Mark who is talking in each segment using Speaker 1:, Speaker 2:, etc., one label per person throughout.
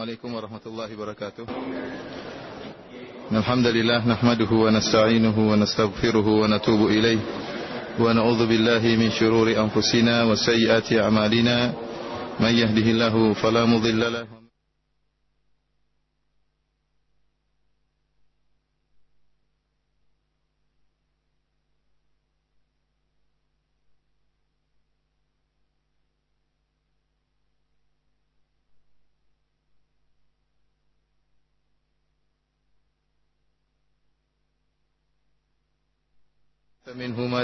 Speaker 1: عليكم ورحمة الله وبركاته. الحمد لله نحمده ونستعينه ونستغفره ونتوب إليه ونعوذ بالله من شرور أنفسنا وسيئات أعمالنا. من يهده الله فلا مضل له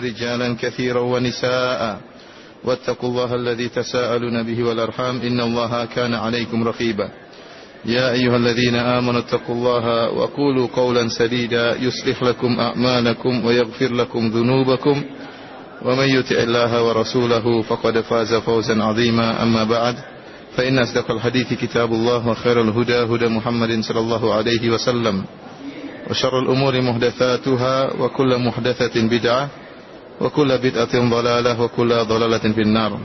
Speaker 1: رجالا كثيرا ونساء. واتقوا الله الذي تساءلون به والأرحام. إن الله كان عليكم رقيبا. يا أيها الذين آمنوا اتقوا الله وقولوا قولا سديدا. يصلح لكم أعمالكم ويغفر لكم ذنوبكم. ومن يطع الله ورسوله فقد فاز فوزا عظيما. أما بعد فإن أصدق الحديث كتاب الله وخير الهدى هدى محمد صلى الله عليه وسلم. وشر الأمور محدثاتها وكل محدثة بدعة. وكل بدعة ضلالة وكل ضلالة في النار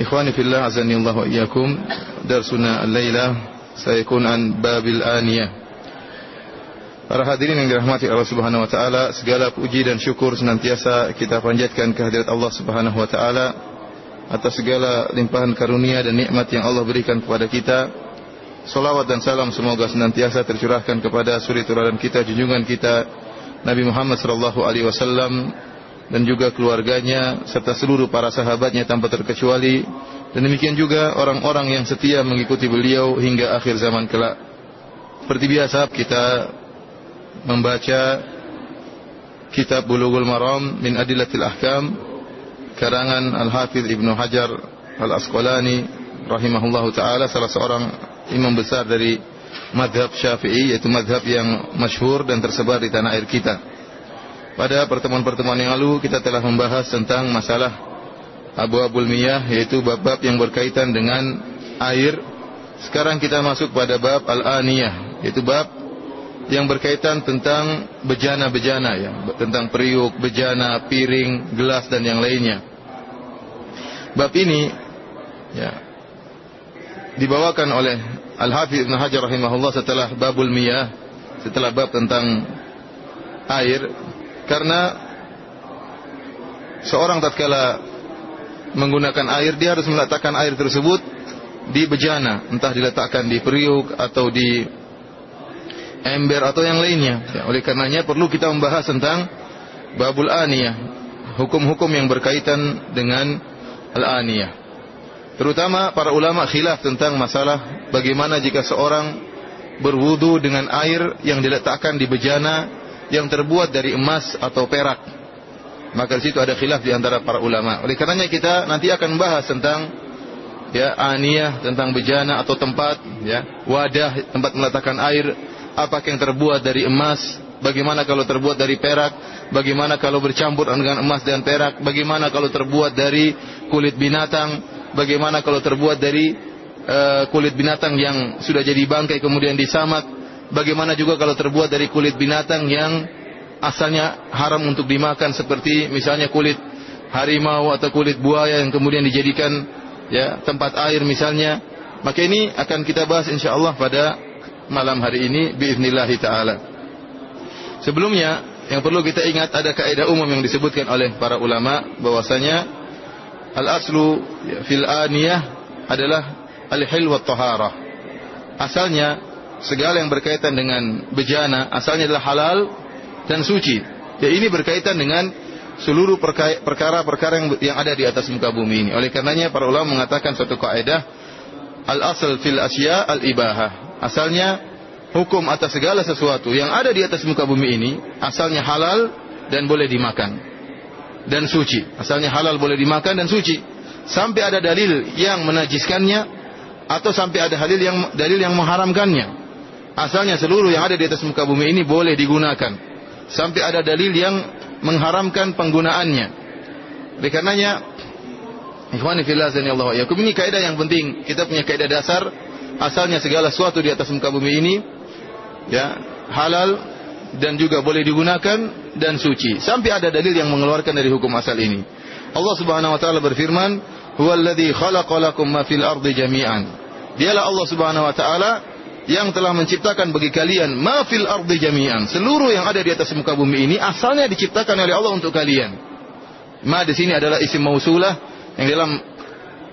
Speaker 1: إخواني في الله عزني الله وإياكم درسنا الليلة سيكون عن باب الآنية Para hadirin yang dirahmati Allah Subhanahu wa taala, segala puji dan syukur senantiasa kita panjatkan kehadirat Allah Subhanahu wa taala atas segala limpahan karunia dan nikmat yang Allah berikan kepada kita. Salawat dan salam semoga senantiasa tercurahkan kepada suri teladan kita, junjungan kita Nabi Muhammad sallallahu alaihi wasallam dan juga keluarganya serta seluruh para sahabatnya tanpa terkecuali dan demikian juga orang-orang yang setia mengikuti beliau hingga akhir zaman kelak. Seperti biasa kita membaca kitab Bulughul Maram min Adillatil Ahkam karangan Al-Hafidz Ibnu Hajar Al-Asqalani rahimahullahu taala salah seorang imam besar dari madhab syafi'i yaitu madhab yang masyhur dan tersebar di tanah air kita. Pada pertemuan-pertemuan yang lalu kita telah membahas tentang masalah Abu Abul Miyah yaitu bab-bab yang berkaitan dengan air. Sekarang kita masuk pada bab Al-Aniyah yaitu bab yang berkaitan tentang bejana-bejana ya, tentang periuk, bejana, piring, gelas dan yang lainnya. Bab ini ya dibawakan oleh Al-Hafidz Ibn Hajar rahimahullah setelah babul miyah, setelah bab tentang air karena seorang tatkala menggunakan air dia harus meletakkan air tersebut di bejana, entah diletakkan di periuk atau di ember atau yang lainnya. Ya, oleh karenanya perlu kita membahas tentang babul aniyah, hukum-hukum yang berkaitan dengan al-aniyah. Terutama para ulama khilaf tentang masalah bagaimana jika seorang berwudu dengan air yang diletakkan di bejana yang terbuat dari emas atau perak. Maka di situ ada khilaf di antara para ulama. Oleh karenanya kita nanti akan membahas tentang ya aniyah, tentang bejana atau tempat ya, wadah tempat meletakkan air. Apakah yang terbuat dari emas, bagaimana kalau terbuat dari perak, bagaimana kalau bercampur dengan emas dan perak, bagaimana kalau terbuat dari kulit binatang, bagaimana kalau terbuat dari uh, kulit binatang yang sudah jadi bangkai kemudian disamak, bagaimana juga kalau terbuat dari kulit binatang yang asalnya haram untuk dimakan seperti misalnya kulit harimau atau kulit buaya yang kemudian dijadikan ya tempat air misalnya. Maka ini akan kita bahas insyaallah pada malam hari ini biiznillah taala. Sebelumnya yang perlu kita ingat ada kaidah umum yang disebutkan oleh para ulama bahwasanya al aslu fil aniyah adalah al hil wa taharah. Asalnya segala yang berkaitan dengan bejana asalnya adalah halal dan suci. Ya ini berkaitan dengan seluruh perkara-perkara yang, yang ada di atas muka bumi ini. Oleh karenanya para ulama mengatakan satu kaidah al asal fil asya al ibahah Asalnya hukum atas segala sesuatu yang ada di atas muka bumi ini asalnya halal dan boleh dimakan dan suci. Asalnya halal boleh dimakan dan suci. Sampai ada dalil yang menajiskannya atau sampai ada dalil yang dalil yang mengharamkannya. Asalnya seluruh yang ada di atas muka bumi ini boleh digunakan. Sampai ada dalil yang mengharamkan penggunaannya. Oleh karenanya, ikhwani fillah Allah ya. Ini kaidah yang penting. Kita punya kaidah dasar asalnya segala sesuatu di atas muka bumi ini ya halal dan juga boleh digunakan dan suci sampai ada dalil yang mengeluarkan dari hukum asal ini. Allah Subhanahu wa taala berfirman, "Huwallazi khalaqalakum ma fil ardi jami'an." Dialah Allah Subhanahu wa taala yang telah menciptakan bagi kalian ma fil ardi jami'an. Seluruh yang ada di atas muka bumi ini asalnya diciptakan oleh Allah untuk kalian. Ma di sini adalah isim mausulah yang dalam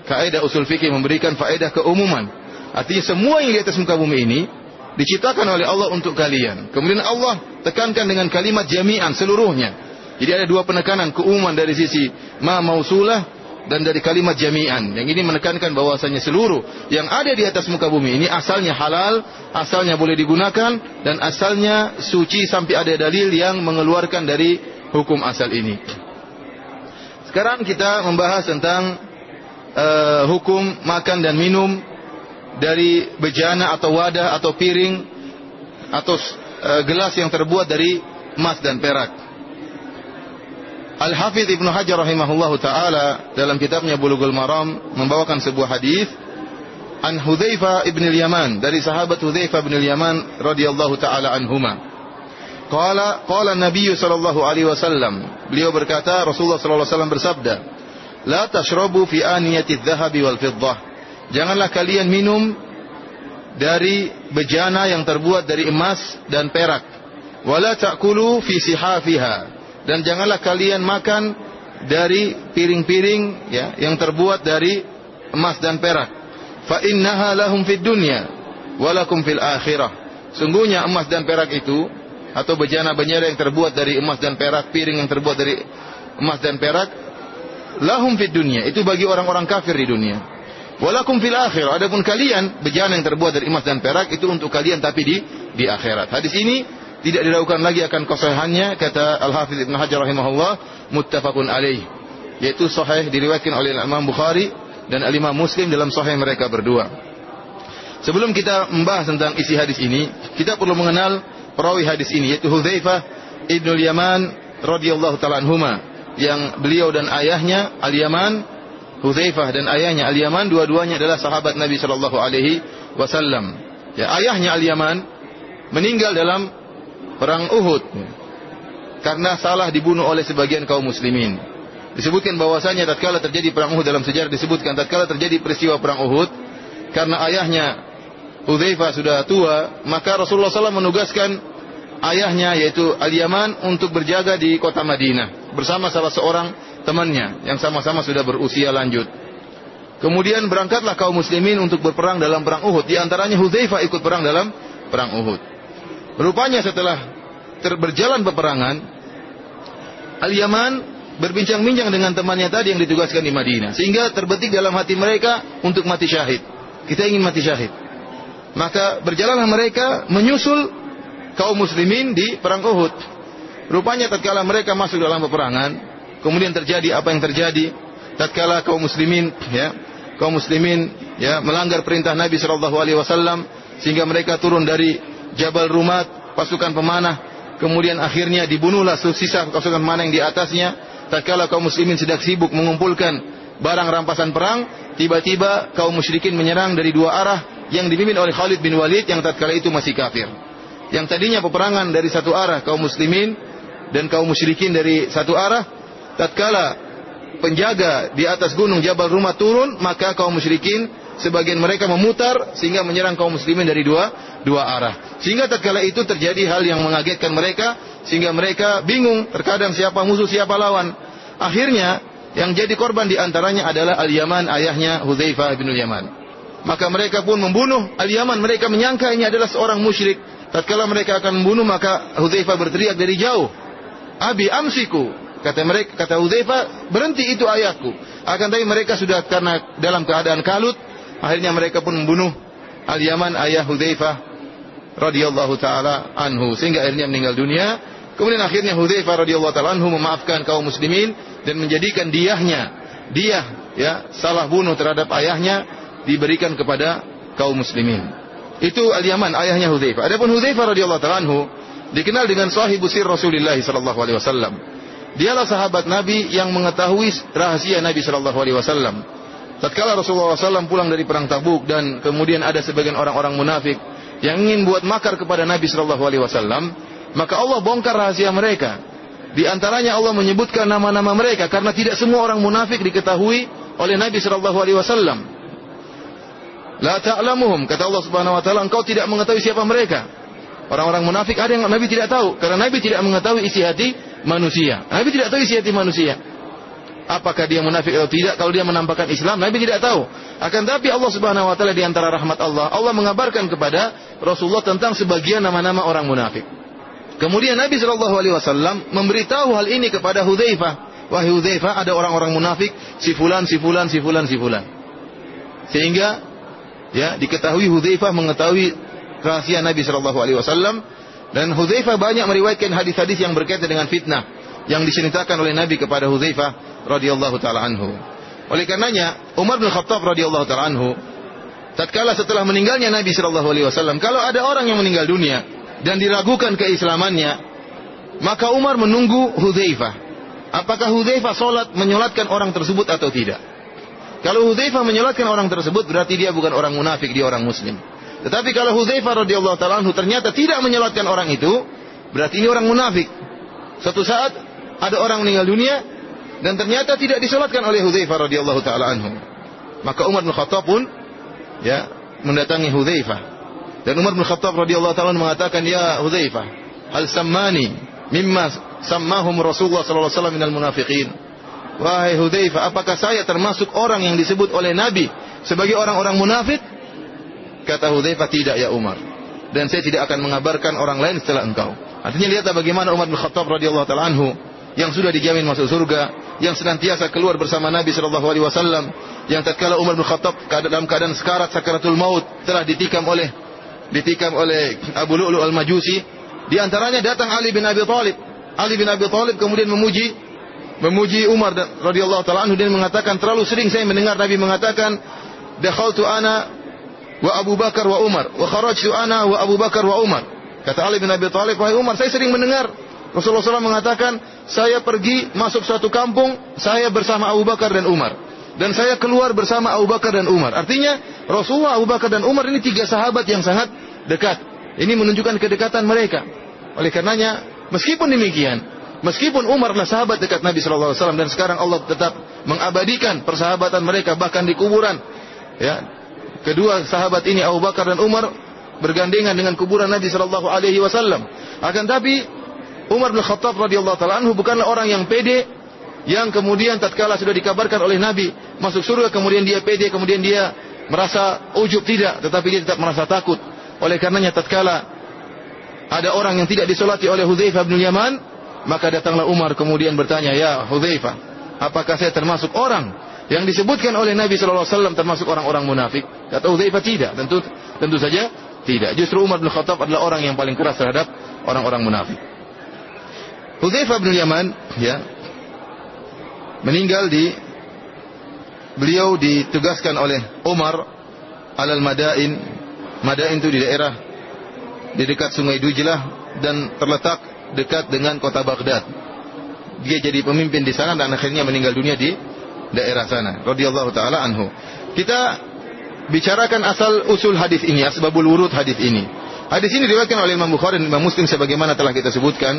Speaker 1: kaidah usul fikih memberikan faedah keumuman. Artinya semua yang di atas muka bumi ini diciptakan oleh Allah untuk kalian. Kemudian Allah tekankan dengan kalimat jami'an seluruhnya. Jadi ada dua penekanan keumuman dari sisi ma mausulah dan dari kalimat jami'an. Yang ini menekankan bahwasanya seluruh yang ada di atas muka bumi ini asalnya halal, asalnya boleh digunakan dan asalnya suci sampai ada dalil yang mengeluarkan dari hukum asal ini. Sekarang kita membahas tentang uh, hukum makan dan minum dari bejana atau wadah atau piring atau uh, gelas yang terbuat dari emas dan perak. Al-Hafidh Ibnu Hajar rahimahullahu taala dalam kitabnya Bulughul Maram membawakan sebuah hadis an Hudzaifah ibn al-Yaman dari sahabat Hudzaifah bin al-Yaman radhiyallahu taala anhuma. Qala qala Nabi sallallahu alaihi wasallam beliau berkata Rasulullah sallallahu alaihi wasallam bersabda La tashrabu fi aniyati dhahabi wal fiddah Janganlah kalian minum dari bejana yang terbuat dari emas dan perak wala ta'kulu fi sihafiha dan janganlah kalian makan dari piring-piring ya yang terbuat dari emas dan perak. Fa innaha lahum fid dunya walakum fil akhirah. Sungguhnya emas dan perak itu atau bejana-bejana yang terbuat dari emas dan perak, piring yang terbuat dari emas dan perak lahum fid dunya itu bagi orang-orang kafir di dunia. Walakum fil akhirah. Adapun kalian bejana yang terbuat dari emas dan perak itu untuk kalian tapi di di akhirat. Hadis ini tidak diragukan lagi akan kesahihannya kata Al-Hafiz Ibn Hajar rahimahullah muttafaqun alaih yaitu sahih diriwayatkan oleh Imam Bukhari dan Al-Imam Muslim dalam sahih mereka berdua. Sebelum kita membahas tentang isi hadis ini, kita perlu mengenal perawi hadis ini yaitu Hudzaifah Ibnu Yaman radhiyallahu taala anhuma yang beliau dan ayahnya Al-Yaman Hudzaifah dan ayahnya Al-Yaman dua-duanya adalah sahabat Nabi sallallahu alaihi wasallam. Ya, ayahnya Al-Yaman meninggal dalam perang Uhud karena salah dibunuh oleh sebagian kaum muslimin. Disebutkan bahwasanya tatkala terjadi perang Uhud dalam sejarah disebutkan tatkala terjadi peristiwa perang Uhud karena ayahnya Hudzaifah sudah tua, maka Rasulullah SAW menugaskan ayahnya yaitu Al-Yaman untuk berjaga di kota Madinah bersama salah seorang temannya yang sama-sama sudah berusia lanjut. Kemudian berangkatlah kaum muslimin untuk berperang dalam perang Uhud. Di antaranya Hudzaifah ikut perang dalam perang Uhud. Rupanya setelah berjalan peperangan, Al-Yaman berbincang-bincang dengan temannya tadi yang ditugaskan di Madinah. Sehingga terbetik dalam hati mereka untuk mati syahid. Kita ingin mati syahid. Maka berjalanlah mereka menyusul kaum muslimin di perang Uhud. Rupanya tatkala mereka masuk dalam peperangan, kemudian terjadi apa yang terjadi tatkala kaum muslimin ya, kaum muslimin ya melanggar perintah Nabi sallallahu alaihi wasallam sehingga mereka turun dari Jabal Rumat, pasukan pemanah, kemudian akhirnya dibunuhlah sisa pasukan pemanah yang di atasnya. Tatkala kaum muslimin sedang sibuk mengumpulkan barang rampasan perang, tiba-tiba kaum musyrikin menyerang dari dua arah yang dipimpin oleh Khalid bin Walid yang tatkala itu masih kafir. Yang tadinya peperangan dari satu arah kaum muslimin dan kaum musyrikin dari satu arah, tatkala penjaga di atas gunung Jabal Rumah turun, maka kaum musyrikin sebagian mereka memutar sehingga menyerang kaum muslimin dari dua dua arah. Sehingga tatkala itu terjadi hal yang mengagetkan mereka sehingga mereka bingung terkadang siapa musuh siapa lawan. Akhirnya yang jadi korban di antaranya adalah Al-Yaman ayahnya Hudzaifah bin Al-Yaman. Maka mereka pun membunuh Al-Yaman. Mereka menyangka ini adalah seorang musyrik. Tatkala mereka akan membunuh maka Hudzaifah berteriak dari jauh. Abi amsiku. Kata mereka, kata Hudzaifah, berhenti itu ayahku. Akan tapi mereka sudah karena dalam keadaan kalut, Akhirnya mereka pun membunuh Al-Yaman ayah Hudzaifah radhiyallahu taala anhu sehingga akhirnya meninggal dunia. Kemudian akhirnya Hudzaifah radhiyallahu taala anhu memaafkan kaum muslimin dan menjadikan diahnya dia ya salah bunuh terhadap ayahnya diberikan kepada kaum muslimin. Itu Al-Yaman ayahnya Hudzaifah. Adapun Hudzaifah radhiyallahu taala anhu dikenal dengan sahibu sir Rasulullah sallallahu alaihi wasallam. Dialah sahabat Nabi yang mengetahui rahasia Nabi sallallahu alaihi wasallam. Tatkala Rasulullah SAW pulang dari perang Tabuk dan kemudian ada sebagian orang-orang munafik yang ingin buat makar kepada Nabi Shallallahu Alaihi Wasallam, maka Allah bongkar rahasia mereka. Di antaranya Allah menyebutkan nama-nama mereka karena tidak semua orang munafik diketahui oleh Nabi Shallallahu Alaihi Wasallam. La ta'lamuhum. Kata Allah Subhanahu wa taala, engkau tidak mengetahui siapa mereka. Orang-orang munafik ada yang Nabi tidak tahu karena Nabi tidak mengetahui isi hati manusia. Nabi tidak tahu isi hati manusia. Apakah dia munafik atau tidak? Kalau dia menampakkan Islam, Nabi tidak tahu. Akan tapi Allah Subhanahu wa taala di antara rahmat Allah, Allah mengabarkan kepada Rasulullah tentang sebagian nama-nama orang munafik. Kemudian Nabi Shallallahu alaihi wasallam memberitahu hal ini kepada Hudzaifah. Wahai Hudzaifah, ada orang-orang munafik, si fulan, si fulan, si fulan, si fulan. Sehingga ya diketahui Hudzaifah mengetahui rahasia Nabi Shallallahu alaihi wasallam dan Hudzaifah banyak meriwayatkan hadis-hadis yang berkaitan dengan fitnah yang diceritakan oleh Nabi kepada Hudzaifah radhiyallahu taala anhu. Oleh karenanya Umar bin Khattab radhiyallahu taala anhu tatkala setelah meninggalnya Nabi sallallahu alaihi wasallam, kalau ada orang yang meninggal dunia dan diragukan keislamannya, maka Umar menunggu Hudzaifah. Apakah Hudzaifah salat menyolatkan orang tersebut atau tidak? Kalau Hudzaifah menyolatkan orang tersebut berarti dia bukan orang munafik, dia orang muslim. Tetapi kalau Hudzaifah radhiyallahu taala ternyata tidak menyolatkan orang itu, berarti ini orang munafik. Suatu saat ada orang meninggal dunia, dan ternyata tidak disolatkan oleh Hudzaifah radhiyallahu taala anhu. Maka Umar bin Khattab pun ya mendatangi Hudzaifah. Dan Umar bin Khattab radhiyallahu taala mengatakan, "Ya Hudzaifah, hal sammani mimma sammahum Rasulullah sallallahu alaihi wasallam minal munafiqin?" Wahai Hudzaifah, apakah saya termasuk orang yang disebut oleh Nabi sebagai orang-orang munafik? Kata Hudzaifah, "Tidak ya Umar." Dan saya tidak akan mengabarkan orang lain setelah engkau. Artinya lihat bagaimana Umar bin Khattab radhiyallahu taala anhu yang sudah dijamin masuk surga, yang senantiasa keluar bersama Nabi Shallallahu Alaihi Wasallam, yang tatkala Umar bin Khattab dalam keadaan sekarat sakaratul maut telah ditikam oleh ditikam oleh Abu Lu'lu al Majusi, di antaranya datang Ali bin Abi Thalib. Ali bin Abi Thalib kemudian memuji memuji Umar radhiyallahu taala anhu dan mengatakan terlalu sering saya mendengar Nabi mengatakan dakhaltu ana wa Abu Bakar wa Umar wa kharajtu ana wa Abu Bakar wa Umar. Kata Ali bin Abi Thalib, wahai Umar, saya sering mendengar Rasulullah SAW mengatakan, saya pergi masuk suatu kampung, saya bersama Abu Bakar dan Umar. Dan saya keluar bersama Abu Bakar dan Umar. Artinya, Rasulullah, Abu Bakar dan Umar ini tiga sahabat yang sangat dekat. Ini menunjukkan kedekatan mereka. Oleh karenanya, meskipun demikian, meskipun Umar adalah sahabat dekat Nabi SAW dan sekarang Allah tetap mengabadikan persahabatan mereka bahkan di kuburan. Ya, kedua sahabat ini Abu Bakar dan Umar bergandengan dengan kuburan Nabi Shallallahu Alaihi Wasallam. Akan tapi Umar bin Khattab radhiyallahu taala anhu bukanlah orang yang pede yang kemudian tatkala sudah dikabarkan oleh Nabi masuk surga kemudian dia pede kemudian dia merasa ujub tidak tetapi dia tetap merasa takut oleh karenanya tatkala ada orang yang tidak disolati oleh Hudzaifah bin Yaman maka datanglah Umar kemudian bertanya ya Hudzaifah apakah saya termasuk orang yang disebutkan oleh Nabi sallallahu alaihi wasallam termasuk orang-orang munafik kata Hudzaifah tidak tentu tentu saja tidak justru Umar bin Khattab adalah orang yang paling keras terhadap orang-orang munafik Hudzaifah bin Yaman ya meninggal di beliau ditugaskan oleh Umar alal Madain. Madain itu di daerah di dekat Sungai Dujlah dan terletak dekat dengan kota Baghdad. Dia jadi pemimpin di sana dan akhirnya meninggal dunia di daerah sana. Radhiyallahu taala anhu. Kita bicarakan asal usul hadis ini, asbabul wurud hadis ini. Hadis ini diriwayatkan oleh Imam Bukhari dan Imam Muslim sebagaimana telah kita sebutkan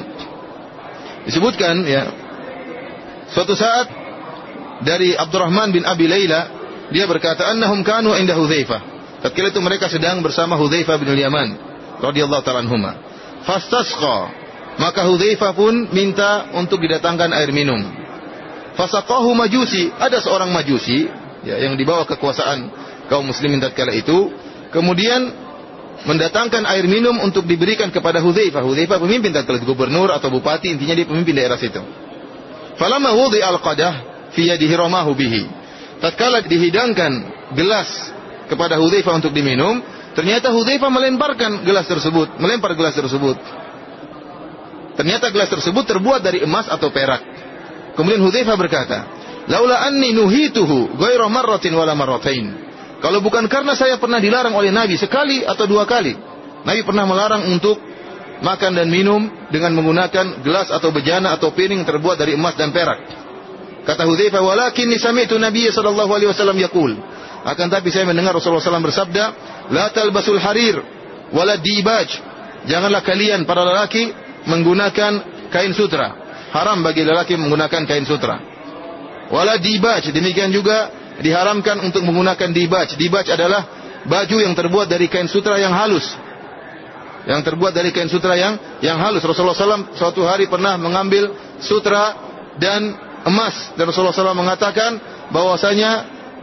Speaker 1: disebutkan ya suatu saat dari Abdurrahman bin Abi Layla dia berkata annahum kanu inda Hudzaifah tatkala itu mereka sedang bersama Hudzaifah bin Yaman radhiyallahu taala anhuma fastasqa maka Hudzaifah pun minta untuk didatangkan air minum fasaqahu majusi ada seorang majusi ya yang dibawa kekuasaan kaum muslimin tatkala itu kemudian mendatangkan air minum untuk diberikan kepada Hudzaifah. Hudzaifah pemimpin tatkala gubernur atau bupati, intinya dia pemimpin daerah situ. Falamma wudi al-qadah fi yadihi ramahu bihi. Tatkala dihidangkan gelas kepada Hudzaifah untuk diminum, ternyata Hudzaifah melemparkan gelas tersebut, melempar gelas tersebut. Ternyata gelas tersebut terbuat dari emas atau perak. Kemudian Hudzaifah berkata, "Laula anni nuhituhu ghairu marratin wala marratain." Kalau bukan karena saya pernah dilarang oleh Nabi sekali atau dua kali. Nabi pernah melarang untuk makan dan minum dengan menggunakan gelas atau bejana atau piring terbuat dari emas dan perak. Kata Hudzaifah, "Walakin sami'tu Nabi sallallahu alaihi wasallam yaqul." Akan tapi saya mendengar Rasulullah SAW bersabda, "La talbasul harir wala dibaj." Janganlah kalian para lelaki menggunakan kain sutra. Haram bagi lelaki menggunakan kain sutra. Wala dibaj. Demikian juga diharamkan untuk menggunakan dibaj. Dibaj adalah baju yang terbuat dari kain sutra yang halus. Yang terbuat dari kain sutra yang yang halus. Rasulullah SAW suatu hari pernah mengambil sutra dan emas. Dan Rasulullah SAW mengatakan bahwasanya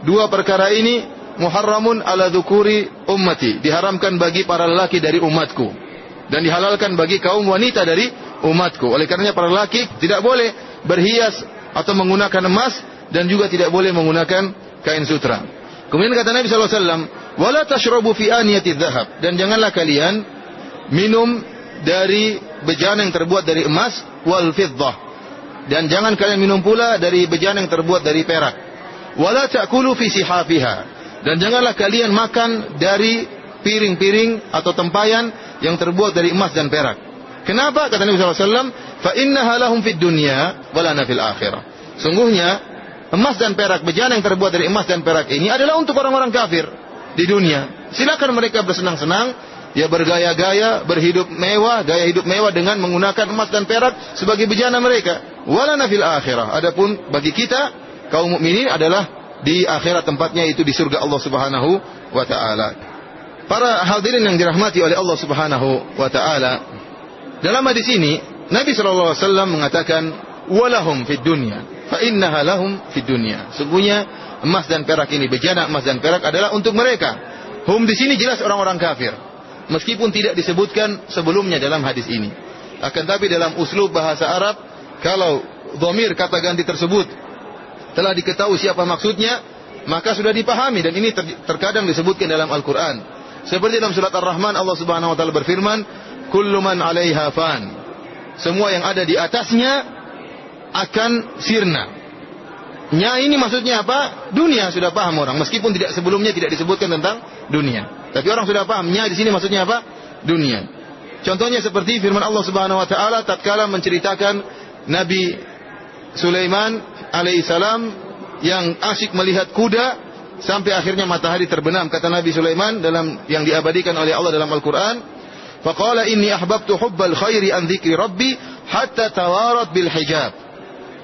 Speaker 1: dua perkara ini muharramun ala dzukuri ummati. Diharamkan bagi para lelaki dari umatku. Dan dihalalkan bagi kaum wanita dari umatku. Oleh karenanya para lelaki tidak boleh berhias atau menggunakan emas dan juga tidak boleh menggunakan kain sutra. Kemudian kata Nabi SAW, wala tashrabu fi aniyati dan janganlah kalian minum dari bejana yang terbuat dari emas wal fiddah. Dan jangan kalian minum pula dari bejana yang terbuat dari perak. Wala ta'kulu fi sihafiha. Dan janganlah kalian makan dari piring-piring atau tempayan yang terbuat dari emas dan perak kenapa kata Nabi SAW fa innaha lahum fid dunya walana fil sungguhnya emas dan perak bejana yang terbuat dari emas dan perak ini adalah untuk orang-orang kafir di dunia. Silakan mereka bersenang-senang, ya bergaya-gaya, berhidup mewah, gaya hidup mewah dengan menggunakan emas dan perak sebagai bejana mereka. Wala nafil akhirah. Adapun bagi kita kaum mukminin adalah di akhirat tempatnya itu di surga Allah Subhanahu wa taala. Para hadirin yang dirahmati oleh Allah Subhanahu wa taala. Dalam hadis ini Nabi wasallam mengatakan walahum fid dunya fa innaha lahum fid dunya. Sungguhnya emas dan perak ini, bejana emas dan perak adalah untuk mereka. Hum di sini jelas orang-orang kafir. Meskipun tidak disebutkan sebelumnya dalam hadis ini. Akan tapi dalam uslub bahasa Arab, kalau domir kata ganti tersebut telah diketahui siapa maksudnya, maka sudah dipahami dan ini ter terkadang disebutkan dalam Al-Quran. Seperti dalam surat Ar-Rahman Allah Subhanahu wa taala berfirman, "Kullu man 'alaiha fan." Semua yang ada di atasnya akan sirna. Nya ini maksudnya apa? Dunia sudah paham orang. Meskipun tidak sebelumnya tidak disebutkan tentang dunia. Tapi orang sudah paham. Nya di sini maksudnya apa? Dunia. Contohnya seperti firman Allah Subhanahu wa taala tatkala menceritakan Nabi Sulaiman alaihissalam yang asyik melihat kuda sampai akhirnya matahari terbenam kata Nabi Sulaiman dalam yang diabadikan oleh Allah dalam Al-Qur'an faqala inni ahbabtu hubbal khairi an dzikri rabbi hatta tawarat bil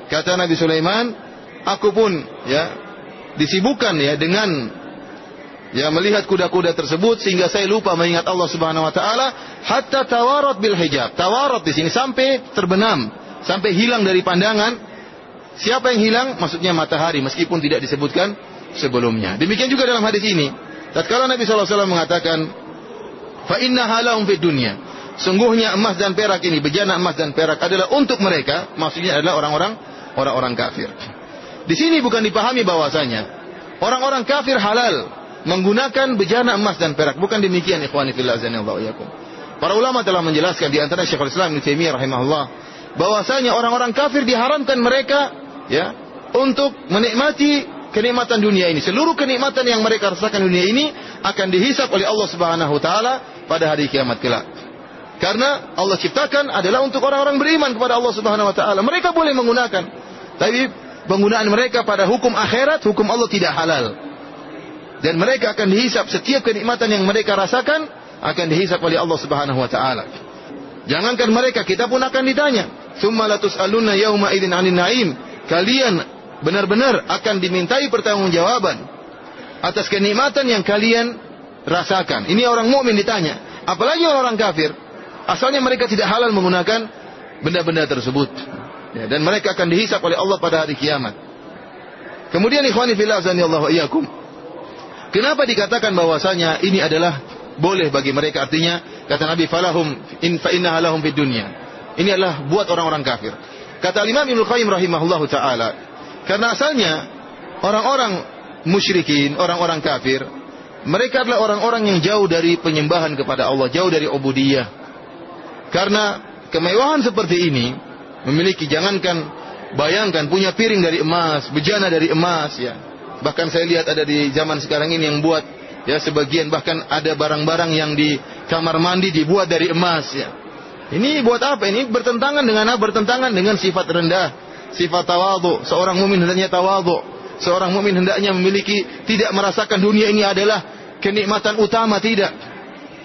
Speaker 1: kata Nabi Sulaiman aku pun ya disibukkan ya dengan ya melihat kuda-kuda tersebut sehingga saya lupa mengingat Allah Subhanahu wa taala hatta tawarat bil hijab. Tawarat di sini sampai terbenam, sampai hilang dari pandangan. Siapa yang hilang? Maksudnya matahari meskipun tidak disebutkan sebelumnya. Demikian juga dalam hadis ini. Tatkala Nabi SAW mengatakan, "Fa inna halahum fid dunya." Sungguhnya emas dan perak ini, bejana emas dan perak adalah untuk mereka, maksudnya adalah orang-orang orang-orang kafir. Di sini bukan dipahami bahwasanya orang-orang kafir halal menggunakan bejana emas dan perak. Bukan demikian ikhwani fillah azanillahu. Para ulama telah menjelaskan di antara Syekhul Islam Ibnu Taimiyah rahimahullah bahwasanya orang-orang kafir diharamkan mereka ya untuk menikmati kenikmatan dunia ini. Seluruh kenikmatan yang mereka rasakan dunia ini akan dihisap oleh Allah Subhanahu wa taala pada hari kiamat kelak. Karena Allah ciptakan adalah untuk orang-orang beriman kepada Allah Subhanahu wa taala. Mereka boleh menggunakan. Tapi penggunaan mereka pada hukum akhirat, hukum Allah tidak halal. Dan mereka akan dihisap setiap kenikmatan yang mereka rasakan akan dihisap oleh Allah Subhanahu wa taala. Jangankan mereka, kita pun akan ditanya. Tsumma latus'aluna yauma idzin 'anil na'im. Kalian benar-benar akan dimintai pertanggungjawaban atas kenikmatan yang kalian rasakan. Ini orang mukmin ditanya, apalagi orang kafir. Asalnya mereka tidak halal menggunakan benda-benda tersebut. Ya, dan mereka akan dihisap oleh Allah pada hari kiamat. Kemudian ikhwani fillah Allah iyyakum. Kenapa dikatakan bahwasanya ini adalah boleh bagi mereka artinya kata Nabi falahum in fa inna lahum fid dunya. Ini adalah buat orang-orang kafir. Kata Imam Ibnu Qayyim rahimahullahu taala, karena asalnya orang-orang musyrikin, orang-orang kafir, mereka adalah orang-orang yang jauh dari penyembahan kepada Allah, jauh dari ubudiyah. Karena kemewahan seperti ini memiliki jangankan bayangkan punya piring dari emas, bejana dari emas ya. Bahkan saya lihat ada di zaman sekarang ini yang buat ya sebagian bahkan ada barang-barang yang di kamar mandi dibuat dari emas ya. Ini buat apa? Ini bertentangan dengan apa? Bertentangan dengan sifat rendah, sifat tawadhu. Seorang mukmin hendaknya tawadhu. Seorang mukmin hendaknya memiliki tidak merasakan dunia ini adalah kenikmatan utama tidak.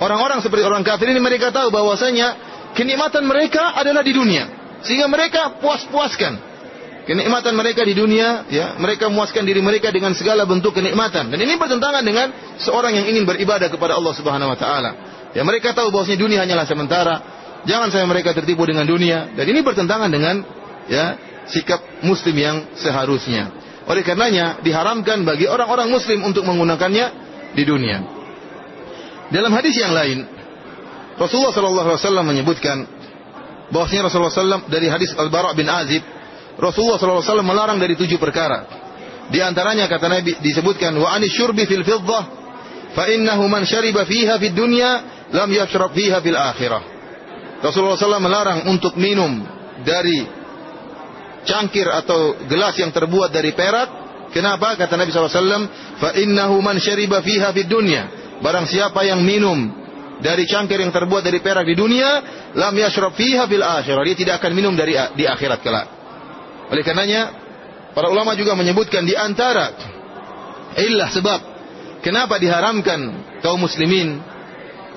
Speaker 1: Orang-orang seperti orang kafir ini mereka tahu bahwasanya kenikmatan mereka adalah di dunia. Sehingga mereka puas-puaskan. kenikmatan mereka di dunia, ya, mereka memuaskan diri mereka dengan segala bentuk kenikmatan. Dan ini bertentangan dengan seorang yang ingin beribadah kepada Allah Subhanahu wa taala. Ya, mereka tahu bahwasanya dunia hanyalah sementara. Jangan sampai mereka tertipu dengan dunia. Dan ini bertentangan dengan ya, sikap muslim yang seharusnya. Oleh karenanya diharamkan bagi orang-orang muslim untuk menggunakannya di dunia. Dalam hadis yang lain, Rasulullah sallallahu alaihi wasallam menyebutkan bahwasanya Rasulullah SAW dari hadis Al-Bara bin Azib Rasulullah SAW melarang dari tujuh perkara. Di antaranya kata Nabi disebutkan wa anis syurbi fil fiddah fa innahu man syariba fiha fid dunya lam yashrab fiha fil akhirah. Rasulullah SAW melarang untuk minum dari cangkir atau gelas yang terbuat dari perak. Kenapa? Kata Nabi SAW, fa innahu man syariba fiha fid. Barang siapa yang minum dari cangkir yang terbuat dari perak di dunia, lam yashrab fiha fil akhirah. Dia tidak akan minum dari di akhirat kelak. Oleh karenanya, para ulama juga menyebutkan di antara illah sebab kenapa diharamkan kaum muslimin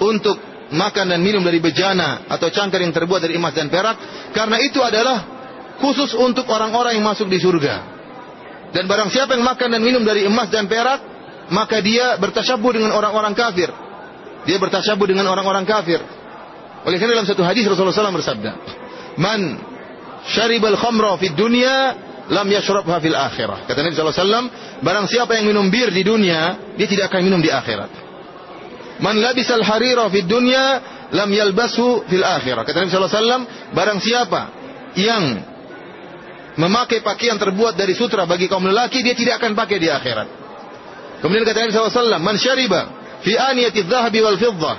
Speaker 1: untuk makan dan minum dari bejana atau cangkir yang terbuat dari emas dan perak karena itu adalah khusus untuk orang-orang yang masuk di surga. Dan barang siapa yang makan dan minum dari emas dan perak, maka dia bertasyabuh dengan orang-orang kafir. Dia bertasyabuh dengan orang-orang kafir. Oleh karena dalam satu hadis Rasulullah SAW bersabda, "Man syaribal khamra fid dunya lam yashrabha fil akhirah. Kata Nabi SAW, barang siapa yang minum bir di dunia, dia tidak akan minum di akhirat. Man labisal harira fid dunya lam yalbasu fil akhirah. Kata Nabi SAW, barang siapa yang memakai pakaian terbuat dari sutra bagi kaum lelaki, dia tidak akan pakai di akhirat. Kemudian kata Nabi SAW, man syariba fi aniyati dhahabi wal fiddah,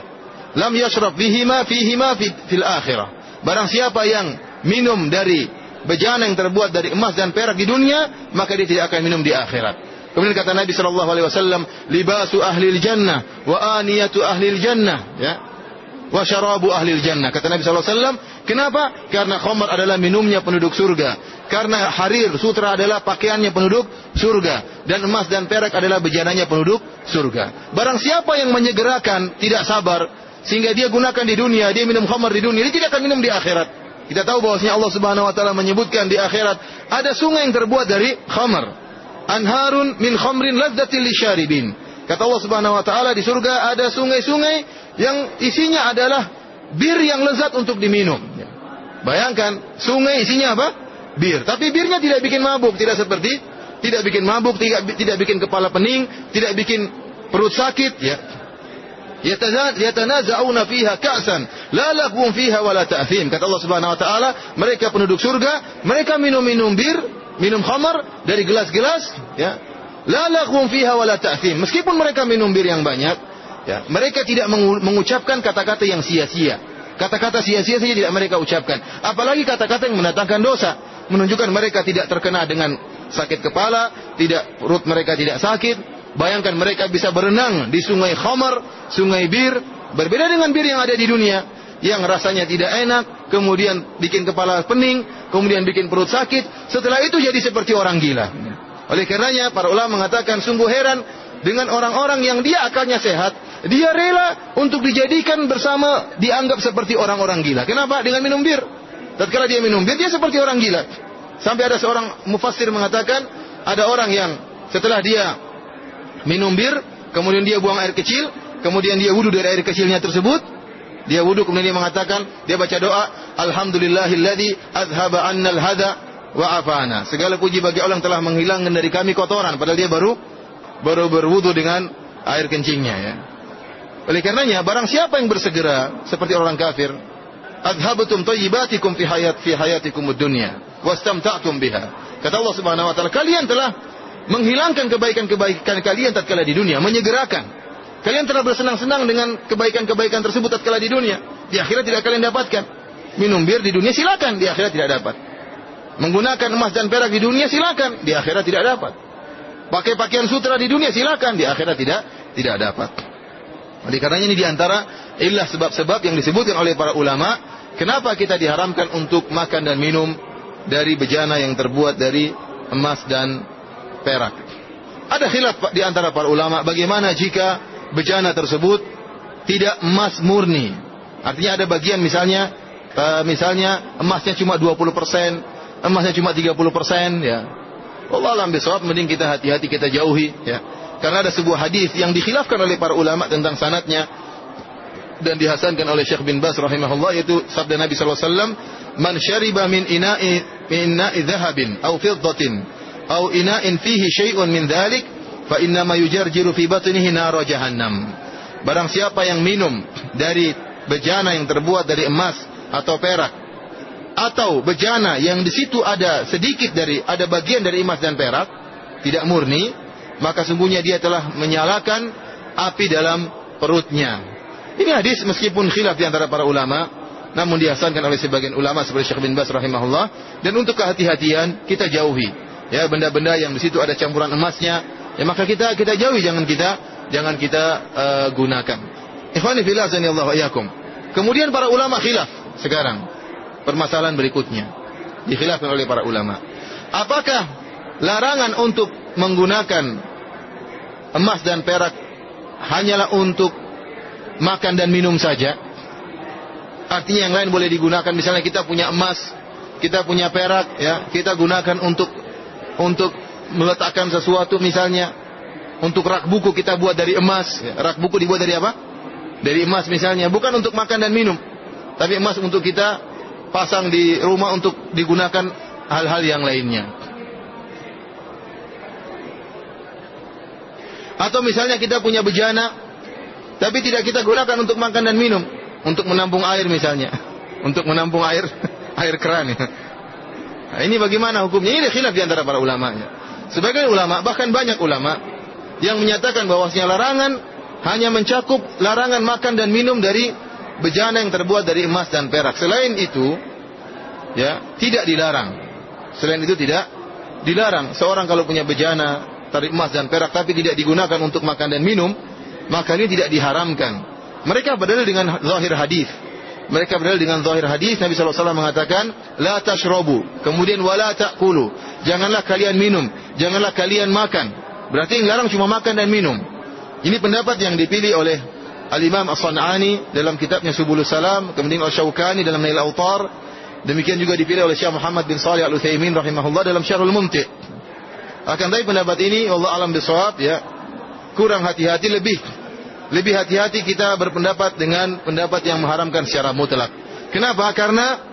Speaker 1: lam yashrab bihima fihima fil akhirah. Barang siapa yang minum dari bejana yang terbuat dari emas dan perak di dunia, maka dia tidak akan minum di akhirat. Kemudian kata Nabi Shallallahu Alaihi Wasallam, libasu ahli jannah, wa aniyatu ahli jannah, ya, wa syarabu ahli jannah. Kata Nabi Shallallahu Alaihi Wasallam, kenapa? Karena khamar adalah minumnya penduduk surga. Karena harir sutra adalah pakaiannya penduduk surga dan emas dan perak adalah bejananya penduduk surga. Barang siapa yang menyegerakan tidak sabar sehingga dia gunakan di dunia, dia minum khamar di dunia, dia tidak akan minum di akhirat. Kita tahu bahwasanya Allah Subhanahu wa taala menyebutkan di akhirat ada sungai yang terbuat dari khamar. Anharun min khamrin ladzatil lisyaribin. Kata Allah Subhanahu wa taala di surga ada sungai-sungai yang isinya adalah bir yang lezat untuk diminum. Bayangkan, sungai isinya apa? Bir. Tapi birnya tidak bikin mabuk, tidak seperti tidak bikin mabuk, tidak tidak bikin kepala pening, tidak bikin perut sakit, ya. Yatanaza'una fiha ka'san. La laghwun fiha wala ta'thim. Kata Allah Subhanahu wa taala mereka penduduk surga mereka minum-minum bir minum khamar dari gelas-gelas ya. La laghwun fiha wala ta'thim. Meskipun mereka minum bir yang banyak ya mereka tidak mengucapkan kata-kata yang sia-sia. Kata-kata sia-sia saja tidak mereka ucapkan. Apalagi kata-kata yang mendatangkan dosa menunjukkan mereka tidak terkena dengan sakit kepala tidak perut mereka tidak sakit Bayangkan mereka bisa berenang di sungai khamar, sungai bir, berbeda dengan bir yang ada di dunia yang rasanya tidak enak, kemudian bikin kepala pening, kemudian bikin perut sakit, setelah itu jadi seperti orang gila. Oleh karenanya para ulama mengatakan sungguh heran dengan orang-orang yang dia akalnya sehat, dia rela untuk dijadikan bersama dianggap seperti orang-orang gila. Kenapa? Dengan minum bir. Tatkala dia minum bir, dia seperti orang gila. Sampai ada seorang mufassir mengatakan, ada orang yang setelah dia minum bir, kemudian dia buang air kecil, kemudian dia wudhu dari air kecilnya tersebut, dia wudhu kemudian dia mengatakan, dia baca doa, Alhamdulillahilladzi azhaba annal hada wa afana. Segala puji bagi Allah yang telah menghilangkan dari kami kotoran, padahal dia baru baru berwudhu dengan air kencingnya ya. Oleh karenanya, barang siapa yang bersegera seperti orang kafir, adhabtum tayyibatikum fi hayat fi hayatikum dunya wastamta'tum biha. Kata Allah Subhanahu wa taala, kalian telah menghilangkan kebaikan-kebaikan kalian tatkala di dunia, menyegerakan. Kalian telah bersenang-senang dengan kebaikan-kebaikan tersebut tatkala di dunia. Di akhirat tidak kalian dapatkan. Minum bir di dunia silakan, di akhirat tidak dapat. Menggunakan emas dan perak di dunia silakan, di akhirat tidak dapat. Pakai pakaian sutra di dunia silakan, di akhirat tidak tidak dapat. Oleh karenanya ini di antara ilah sebab-sebab yang disebutkan oleh para ulama, kenapa kita diharamkan untuk makan dan minum dari bejana yang terbuat dari emas dan perak. Ada khilaf di antara para ulama bagaimana jika bejana tersebut tidak emas murni. Artinya ada bagian misalnya uh, misalnya emasnya cuma 20%, emasnya cuma 30% ya. Allah alam bisawab mending kita hati-hati kita jauhi ya. Karena ada sebuah hadis yang dikhilafkan oleh para ulama tentang sanatnya dan dihasankan oleh Syekh bin Bas rahimahullah yaitu sabda Nabi sallallahu alaihi wasallam man syariba min ina'i min ina'i dhahabin aw fiddatin aw ina'in fihi syai'un min dhalik fa inna ma yujarjiru fi batnihi nar jahannam. Barang siapa yang minum dari bejana yang terbuat dari emas atau perak atau bejana yang di situ ada sedikit dari ada bagian dari emas dan perak tidak murni maka sungguhnya dia telah menyalakan api dalam perutnya. Ini hadis meskipun khilaf di antara para ulama, namun dihasankan oleh sebagian ulama seperti Syekh bin Bas rahimahullah dan untuk kehati-hatian kita jauhi ya benda-benda yang di situ ada campuran emasnya ya maka kita kita jauhi jangan kita jangan kita uh, gunakan. Ikhwani fillah iyyakum. Kemudian para ulama khilaf sekarang permasalahan berikutnya dikhilafkan oleh para ulama. Apakah larangan untuk menggunakan emas dan perak hanyalah untuk makan dan minum saja. Artinya yang lain boleh digunakan. Misalnya kita punya emas, kita punya perak, ya kita gunakan untuk untuk meletakkan sesuatu misalnya untuk rak buku kita buat dari emas. Ya, rak buku dibuat dari apa? Dari emas misalnya, bukan untuk makan dan minum, tapi emas untuk kita pasang di rumah untuk digunakan hal-hal yang lainnya. Atau misalnya kita punya bejana, tapi tidak kita gunakan untuk makan dan minum, untuk menampung air misalnya, untuk menampung air air keran. Nah, ini bagaimana hukumnya? Ini khilaf di antara para ulama. Ya. Sebagian ulama, bahkan banyak ulama yang menyatakan bahwasanya larangan hanya mencakup larangan makan dan minum dari bejana yang terbuat dari emas dan perak. Selain itu, ya tidak dilarang. Selain itu tidak dilarang. Seorang kalau punya bejana dari emas dan perak tapi tidak digunakan untuk makan dan minum, maka ini tidak diharamkan. Mereka berdalil dengan zahir hadis. Mereka berdalil dengan zahir hadis Nabi SAW mengatakan la tashrabu, kemudian wala ta'kulu. Janganlah kalian minum, janganlah kalian makan. Berarti yang larang cuma makan dan minum. Ini pendapat yang dipilih oleh Al-Imam As-San'ani dalam kitabnya Subulus Salam, kemudian Al-Shawkani dalam Nail Autar, demikian juga dipilih oleh Syekh Muhammad bin Salih Al-Utsaimin rahimahullah dalam Syarhul Mumti'. Akan tapi pendapat ini Allah alam bisawab ya kurang hati-hati lebih lebih hati-hati kita berpendapat dengan pendapat yang mengharamkan secara mutlak. Kenapa? Karena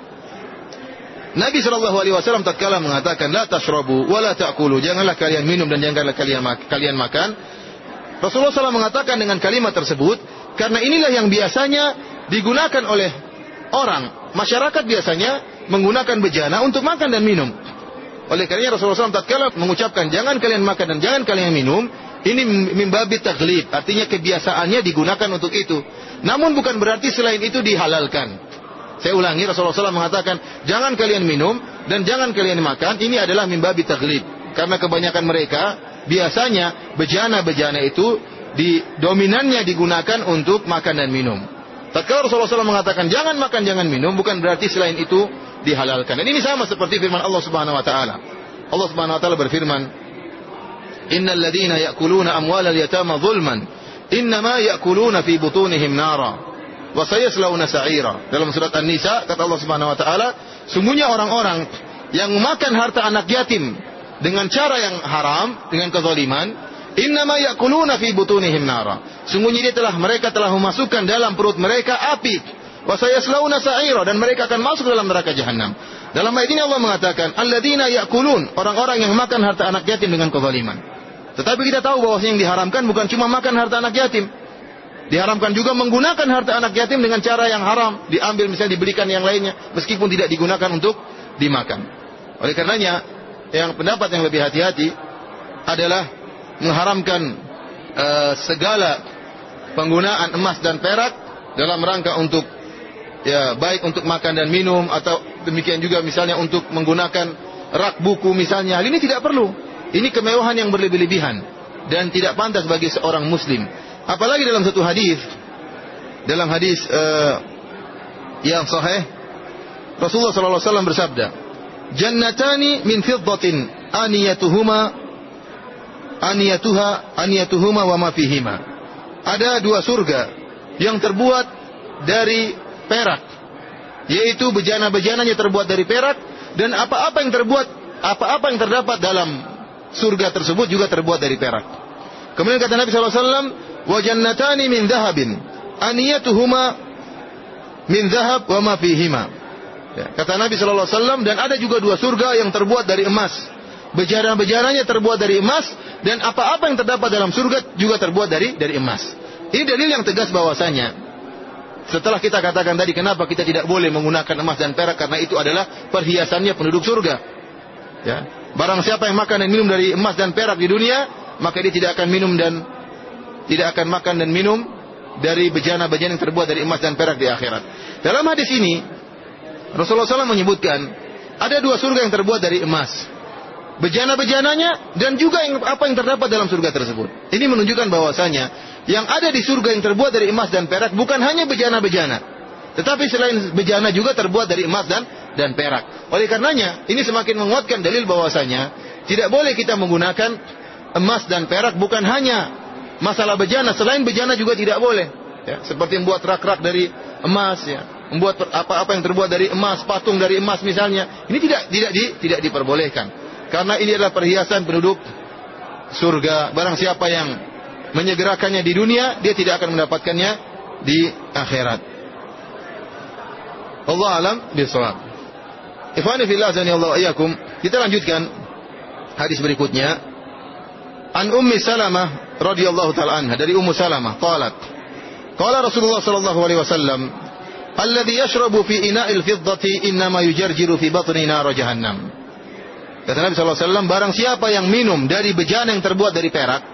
Speaker 1: Nabi Shallallahu Alaihi Wasallam tatkala mengatakan la tashrabu wa la janganlah kalian minum dan janganlah kalian kalian makan. Rasulullah SAW mengatakan dengan kalimat tersebut karena inilah yang biasanya digunakan oleh orang masyarakat biasanya menggunakan bejana untuk makan dan minum. Oleh karenanya Rasulullah SAW tatkala mengucapkan jangan kalian makan dan jangan kalian minum, ini mimbabi taglib, artinya kebiasaannya digunakan untuk itu. Namun bukan berarti selain itu dihalalkan. Saya ulangi Rasulullah SAW mengatakan jangan kalian minum dan jangan kalian makan, ini adalah mimbabi taglib. Karena kebanyakan mereka biasanya bejana-bejana itu di dominannya digunakan untuk makan dan minum. Tatkala Rasulullah SAW mengatakan jangan makan jangan minum bukan berarti selain itu dihalalkan. Dan ini sama seperti firman Allah Subhanahu wa taala. Allah Subhanahu wa taala berfirman, "Innal ladzina ya'kuluna amwalal yatama zulman, innama ya'kuluna fi butunihim nara wa sayaslawna sa'ira." Dalam surat An-Nisa kata Allah Subhanahu wa taala, sungguhnya orang-orang yang memakan harta anak yatim dengan cara yang haram, dengan kezaliman, innama ya'kuluna fi butunihim nara. Sungguhnya dia telah mereka telah memasukkan dalam perut mereka api wasayaslauna sa'ira dan mereka akan masuk dalam neraka jahanam. Dalam ayat ini Allah mengatakan, alladzina ya'kulun, orang-orang yang makan harta anak yatim dengan kezaliman. Tetapi kita tahu bahwa yang diharamkan bukan cuma makan harta anak yatim. Diharamkan juga menggunakan harta anak yatim dengan cara yang haram, diambil misalnya diberikan yang lainnya meskipun tidak digunakan untuk dimakan. Oleh karenanya, yang pendapat yang lebih hati-hati adalah mengharamkan uh, segala penggunaan emas dan perak dalam rangka untuk ya baik untuk makan dan minum atau demikian juga misalnya untuk menggunakan rak buku misalnya. Hal ini tidak perlu. Ini kemewahan yang berlebih-lebihan dan tidak pantas bagi seorang muslim. Apalagi dalam satu hadis dalam hadis uh, yang sahih Rasulullah sallallahu alaihi wasallam bersabda jannatani min fiddatin aniyatuhuma aniyatuha aniyatuhuma wa ma fihima. Ada dua surga yang terbuat dari perak. Yaitu bejana-bejananya terbuat dari perak dan apa-apa yang terbuat apa-apa yang terdapat dalam surga tersebut juga terbuat dari perak. Kemudian kata Nabi SAW, wa jannatani min dhahabin aniyatuhuma min dhahab wa ma fihima. Ya, kata Nabi SAW dan ada juga dua surga yang terbuat dari emas. Bejana-bejananya terbuat dari emas dan apa-apa yang terdapat dalam surga juga terbuat dari dari emas. Ini dalil yang tegas bahwasanya setelah kita katakan tadi kenapa kita tidak boleh menggunakan emas dan perak karena itu adalah perhiasannya penduduk surga. Ya. Barang siapa yang makan dan minum dari emas dan perak di dunia, maka dia tidak akan minum dan tidak akan makan dan minum dari bejana-bejana yang terbuat dari emas dan perak di akhirat. Dalam hadis ini, Rasulullah SAW menyebutkan ada dua surga yang terbuat dari emas bejana-bejananya dan juga yang apa yang terdapat dalam surga tersebut. Ini menunjukkan bahwasanya yang ada di surga yang terbuat dari emas dan perak bukan hanya bejana-bejana, tetapi selain bejana juga terbuat dari emas dan dan perak. Oleh karenanya, ini semakin menguatkan dalil bahwasanya tidak boleh kita menggunakan emas dan perak bukan hanya masalah bejana, selain bejana juga tidak boleh. Ya, seperti membuat rak-rak dari emas ya, membuat apa-apa yang terbuat dari emas, patung dari emas misalnya. Ini tidak tidak di, tidak diperbolehkan. Karena ini adalah perhiasan penduduk surga. Barang siapa yang menyegerakannya di dunia, dia tidak akan mendapatkannya di akhirat. Allah alam bisawab. Ikhwani fillah azani Allah ayyakum. Kita lanjutkan hadis berikutnya. An Ummi Salamah radhiyallahu taala anha dari Ummu Salamah qalat Qala Rasulullah sallallahu alaihi wasallam Alladhi yashrabu fi ina'il fiddati innama yujarjiru fi batni nar jahannam Kata Nabi SAW, barang siapa yang minum dari bejana yang terbuat dari perak,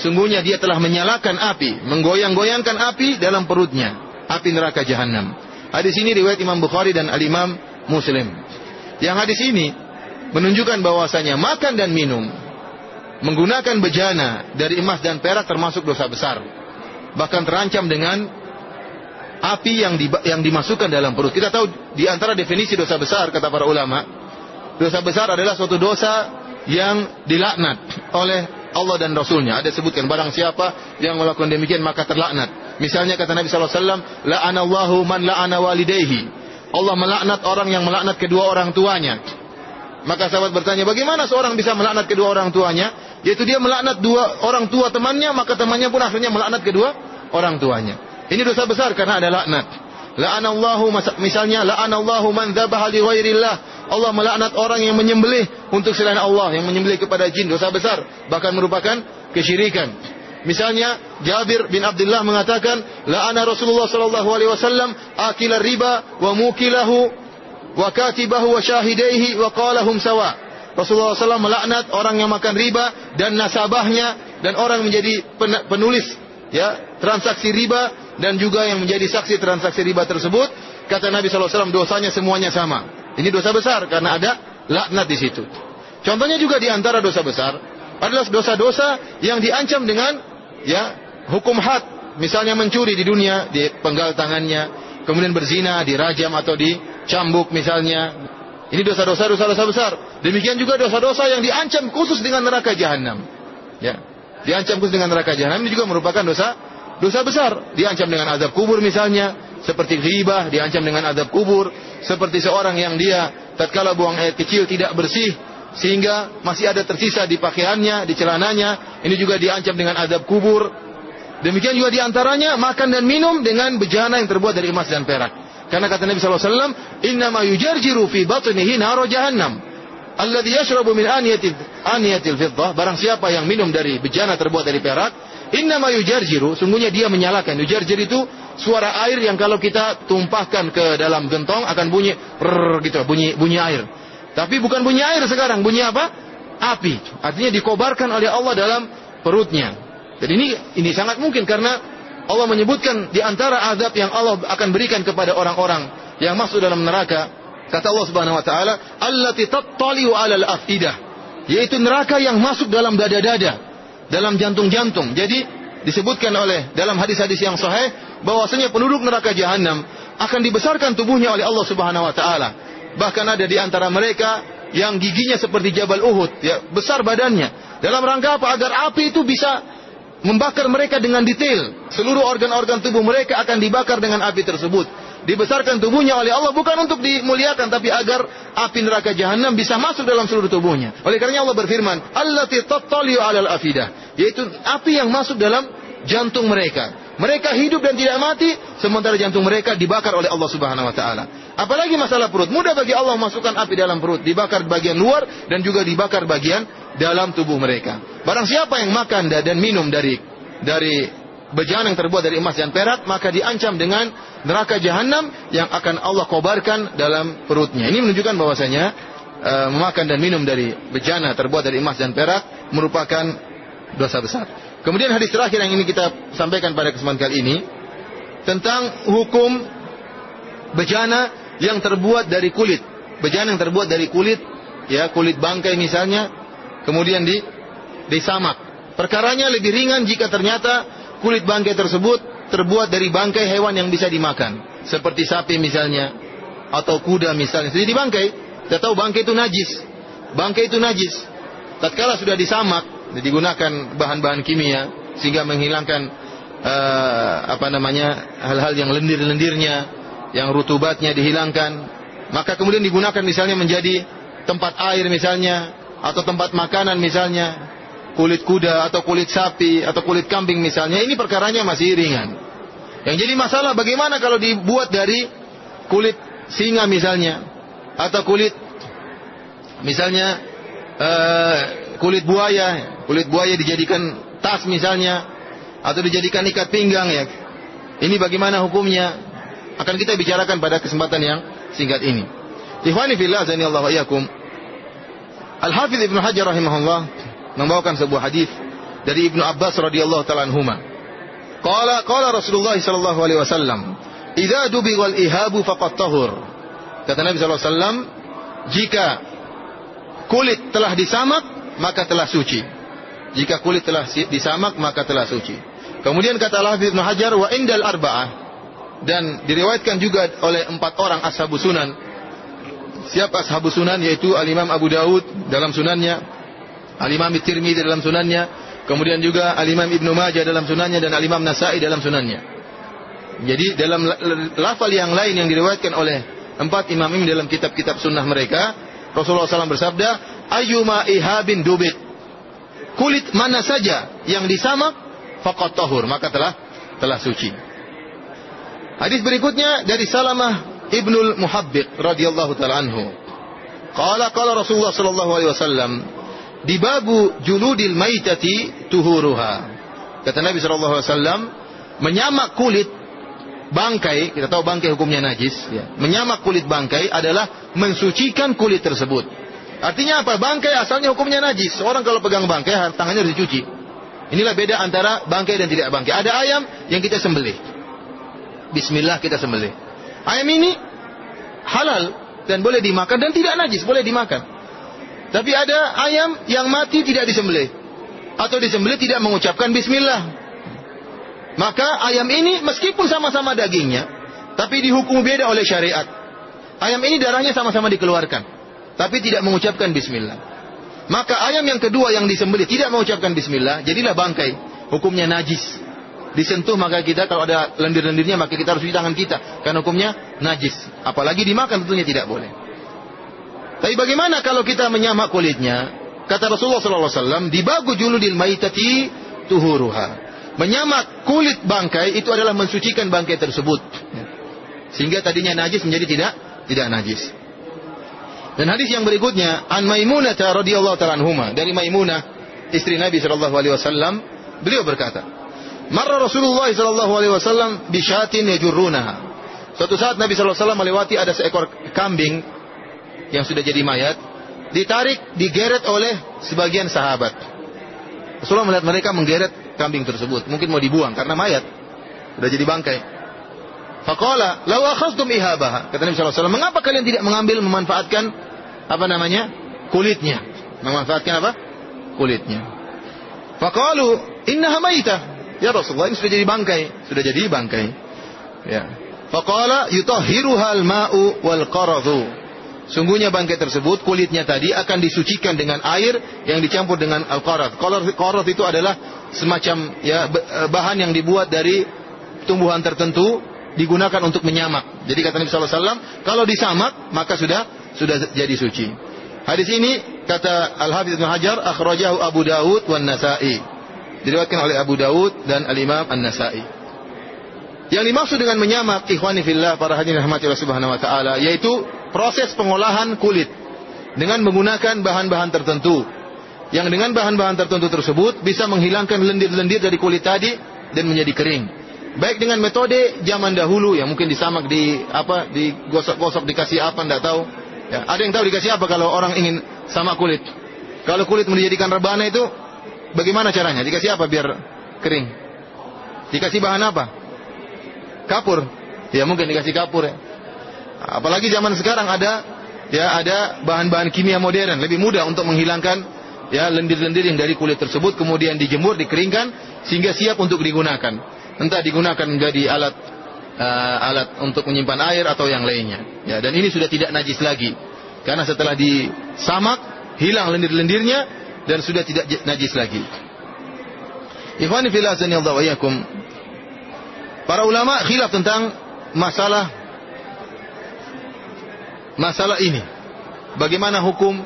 Speaker 1: sungguhnya dia telah menyalakan api, menggoyang-goyangkan api dalam perutnya, api neraka jahanam. Hadis ini riwayat Imam Bukhari dan Al-Imam Muslim. Yang hadis ini menunjukkan bahwasanya makan dan minum menggunakan bejana dari emas dan perak termasuk dosa besar. Bahkan terancam dengan api yang, di, yang dimasukkan dalam perut. Kita tahu di antara definisi dosa besar kata para ulama, Dosa besar adalah suatu dosa yang dilaknat oleh Allah dan Rasulnya. Ada sebutkan barang siapa yang melakukan demikian maka terlaknat. Misalnya kata Nabi SAW, La'anallahu man la'ana walidayhi. Allah melaknat orang yang melaknat kedua orang tuanya. Maka sahabat bertanya, bagaimana seorang bisa melaknat kedua orang tuanya? Yaitu dia melaknat dua orang tua temannya, maka temannya pun akhirnya melaknat kedua orang tuanya. Ini dosa besar karena ada laknat. La'anallahu misalnya la'anallahu man dzabaha li ghairillah Allah melaknat orang yang menyembelih untuk selain Allah, yang menyembelih kepada jin, dosa besar, bahkan merupakan kesyirikan. Misalnya Jabir bin Abdullah mengatakan, la'ana Rasulullah sallallahu alaihi wasallam akila riba wa mukilahu wa katibahu wa syahidaihi wa qalahum sawa. Rasulullah SAW melaknat orang yang makan riba dan nasabahnya dan orang menjadi penulis ya transaksi riba dan juga yang menjadi saksi transaksi riba tersebut kata Nabi SAW dosanya semuanya sama ini dosa besar karena ada laknat di situ. Contohnya juga di antara dosa besar adalah dosa-dosa yang diancam dengan ya hukum had. Misalnya mencuri di dunia, di penggal tangannya, kemudian berzina, dirajam atau dicambuk misalnya. Ini dosa-dosa dosa-dosa besar. Demikian juga dosa-dosa yang diancam khusus dengan neraka jahanam. Ya. Diancam khusus dengan neraka jahanam ini juga merupakan dosa dosa besar. Diancam dengan azab kubur misalnya, seperti ghibah diancam dengan azab kubur, seperti seorang yang dia tatkala buang air kecil tidak bersih sehingga masih ada tersisa di pakaiannya, di celananya, ini juga diancam dengan azab kubur. Demikian juga di antaranya makan dan minum dengan bejana yang terbuat dari emas dan perak. Karena kata Nabi SAW, Inna ma yujarjiru fi batnihi naro jahannam. Alladhi yashrabu min aniyatil, aniyatil fiddah. Barang siapa yang minum dari bejana terbuat dari perak, Inna ma yujarjiru, sungguhnya dia menyalakan. Yujarjir itu suara air yang kalau kita tumpahkan ke dalam gentong akan bunyi prrr, gitu, bunyi bunyi air. Tapi bukan bunyi air sekarang, bunyi apa? Api. Artinya dikobarkan oleh Allah dalam perutnya. Jadi ini ini sangat mungkin karena Allah menyebutkan di antara azab yang Allah akan berikan kepada orang-orang yang masuk dalam neraka. Kata Allah Subhanahu wa taala, "Allati tattali'u 'alal afidah." Yaitu neraka yang masuk dalam dada-dada, dalam jantung-jantung. Jadi disebutkan oleh dalam hadis-hadis yang sahih bahwasanya penduduk neraka jahanam akan dibesarkan tubuhnya oleh Allah Subhanahu wa taala. Bahkan ada di antara mereka yang giginya seperti Jabal Uhud, ya, besar badannya. Dalam rangka apa? Agar api itu bisa membakar mereka dengan detail. Seluruh organ-organ tubuh mereka akan dibakar dengan api tersebut. dibesarkan tubuhnya oleh Allah bukan untuk dimuliakan tapi agar api neraka jahanam bisa masuk dalam seluruh tubuhnya. Oleh karenanya Allah berfirman, "Allati tattali'u 'alal afidah", yaitu api yang masuk dalam jantung mereka. Mereka hidup dan tidak mati, sementara jantung mereka dibakar oleh Allah Subhanahu wa taala. Apalagi masalah perut, mudah bagi Allah masukkan api dalam perut, dibakar bagian luar dan juga dibakar bagian dalam tubuh mereka. Barang siapa yang makan dan minum dari dari bejana yang terbuat dari emas dan perak, maka diancam dengan neraka jahanam yang akan Allah kobarkan dalam perutnya. Ini menunjukkan bahwasanya uh, memakan dan minum dari bejana terbuat dari emas dan perak merupakan dosa besar. Kemudian hadis terakhir yang ini kita sampaikan pada kesempatan kali ini tentang hukum bejana yang terbuat dari kulit. Bejana yang terbuat dari kulit, ya kulit bangkai misalnya, kemudian di disamak. Perkaranya lebih ringan jika ternyata kulit bangkai tersebut terbuat dari bangkai hewan yang bisa dimakan, seperti sapi misalnya, atau kuda misalnya. Jadi bangkai, kita tahu bangkai itu najis. Bangkai itu najis. Tatkala sudah disamak, digunakan bahan-bahan kimia sehingga menghilangkan uh, apa namanya hal-hal yang lendir-lendirnya, yang rutubatnya dihilangkan, maka kemudian digunakan misalnya menjadi tempat air misalnya atau tempat makanan misalnya kulit kuda atau kulit sapi atau kulit kambing misalnya ini perkaranya masih ringan. Yang jadi masalah bagaimana kalau dibuat dari kulit singa misalnya atau kulit misalnya uh, kulit buaya, kulit buaya dijadikan tas misalnya atau dijadikan ikat pinggang ya. Ini bagaimana hukumnya? Akan kita bicarakan pada kesempatan yang singkat ini. Ikhwani fillah azani Allah wa iyyakum. Al-Hafidz Ibnu Hajar rahimahullah membawakan sebuah hadis dari Ibnu Abbas radhiyallahu taala anhuma. Qala qala Rasulullah sallallahu alaihi wasallam, "Idza dubighal ihabu faqad tahur." Kata Nabi sallallahu alaihi wasallam, jika kulit telah disamak, maka telah suci. Jika kulit telah disamak, maka telah suci. Kemudian kata Allah Ibnu Hajar, wa indal arba'ah. Dan diriwayatkan juga oleh empat orang ashabu sunan. Siapa ashabu sunan? Yaitu Al-Imam Abu Daud dalam sunannya. Al-Imam Tirmidzi dalam sunannya. Kemudian juga Al-Imam Ibnu Majah dalam sunannya. Dan Al-Imam Nasai dalam sunannya. Jadi dalam lafal yang lain yang diriwayatkan oleh empat imam ini dalam kitab-kitab sunnah mereka, Rasulullah SAW bersabda, Ayuma ihabin dubit. Kulit mana saja yang disamak, faqat tahur. Maka telah telah suci. Hadis berikutnya dari Salamah Ibnul Muhabbiq radhiyallahu taala anhu. Qala qala Rasulullah sallallahu alaihi wasallam, di babu juludil maitati tuhuruha. Kata Nabi sallallahu alaihi wasallam, menyamak kulit bangkai, kita tahu bangkai hukumnya najis, ya. menyamak kulit bangkai adalah mensucikan kulit tersebut. Artinya apa? Bangkai asalnya hukumnya najis. Orang kalau pegang bangkai tangannya harus dicuci. Inilah beda antara bangkai dan tidak bangkai. Ada ayam yang kita sembelih. Bismillah kita sembelih. Ayam ini halal dan boleh dimakan dan tidak najis, boleh dimakan. Tapi ada ayam yang mati tidak disembelih atau disembelih tidak mengucapkan bismillah. Maka ayam ini meskipun sama-sama dagingnya, tapi dihukum beda oleh syariat. Ayam ini darahnya sama-sama dikeluarkan, tapi tidak mengucapkan bismillah. Maka ayam yang kedua yang disembelih tidak mengucapkan bismillah, jadilah bangkai. Hukumnya najis. Disentuh maka kita kalau ada lendir-lendirnya maka kita harus cuci tangan kita karena hukumnya najis. Apalagi dimakan tentunya tidak boleh. Tapi bagaimana kalau kita menyamak kulitnya? Kata Rasulullah SAW, dibagu juludil maitati tuhuruha menyamak kulit bangkai itu adalah mensucikan bangkai tersebut. Sehingga tadinya najis menjadi tidak tidak najis. Dan hadis yang berikutnya an Maimunah radhiyallahu taala anhuma dari Maimunah istri Nabi sallallahu alaihi wasallam beliau berkata Marra Rasulullah sallallahu alaihi wasallam bi syatin yajurrunaha. Suatu saat Nabi sallallahu alaihi wasallam melewati ada seekor kambing yang sudah jadi mayat ditarik digeret oleh sebagian sahabat. Rasulullah melihat mereka menggeret kambing tersebut. Mungkin mau dibuang karena mayat. Sudah jadi bangkai. Faqala, "Law akhadtum ihabaha." Kata Nabi SAW, "Mengapa kalian tidak mengambil memanfaatkan apa namanya? kulitnya?" Memanfaatkan apa? Kulitnya. Faqalu, "Innaha maitah." Ya Rasulullah, ini sudah jadi bangkai, sudah jadi bangkai. Ya. Faqala yutahhiruha al-ma'u wal qaradhu. Sungguhnya bangkai tersebut kulitnya tadi akan disucikan dengan air yang dicampur dengan al-qarat. Qarat itu adalah semacam ya bahan yang dibuat dari tumbuhan tertentu digunakan untuk menyamak. Jadi kata Nabi SAW, kalau disamak maka sudah sudah jadi suci. Hadis ini kata Al Hafiz Ibnu Hajar akhrajahu Abu Dawud wan Nasa'i. Diriwayatkan oleh Abu Dawud dan Al Imam An Nasa'i. Yang dimaksud dengan menyamak ikhwani fillah para hadirin rahmati Allah Subhanahu wa taala yaitu proses pengolahan kulit dengan menggunakan bahan-bahan tertentu. Yang dengan bahan-bahan tertentu tersebut bisa menghilangkan lendir-lendir dari kulit tadi dan menjadi kering. Baik dengan metode zaman dahulu yang mungkin disamak di apa digosok-gosok dikasih apa enggak tahu. Ya, ada yang tahu dikasih apa kalau orang ingin sama kulit. Kalau kulit menjadikan rebana itu bagaimana caranya? Dikasih apa biar kering? Dikasih bahan apa? Kapur. Ya mungkin dikasih kapur ya. Apalagi zaman sekarang ada ya ada bahan-bahan kimia modern lebih mudah untuk menghilangkan ya lendir-lendir yang dari kulit tersebut kemudian dijemur, dikeringkan sehingga siap untuk digunakan. Entah digunakan menjadi alat uh, alat untuk menyimpan air atau yang lainnya. Ya, dan ini sudah tidak najis lagi. Karena setelah disamak, hilang lendir-lendirnya dan sudah tidak najis lagi. Ikhwani fillah. Para ulama khilaf tentang masalah masalah ini. Bagaimana hukum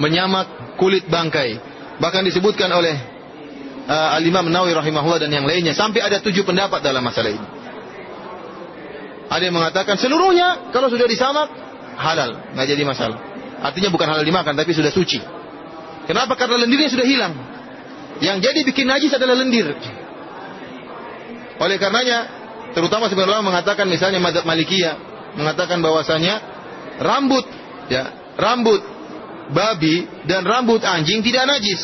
Speaker 1: menyamak kulit bangkai? Bahkan disebutkan oleh uh, Al-Imam Nawawi rahimahullah dan yang lainnya sampai ada tujuh pendapat dalam masalah ini. Ada yang mengatakan seluruhnya kalau sudah disamak halal, nggak jadi masalah. Artinya bukan halal dimakan tapi sudah suci. Kenapa? Karena lendirnya sudah hilang. Yang jadi bikin najis adalah lendir. Oleh karenanya, terutama sebenarnya mengatakan misalnya Madzhab Malikiyah mengatakan bahwasanya rambut ya, rambut babi dan rambut anjing tidak najis.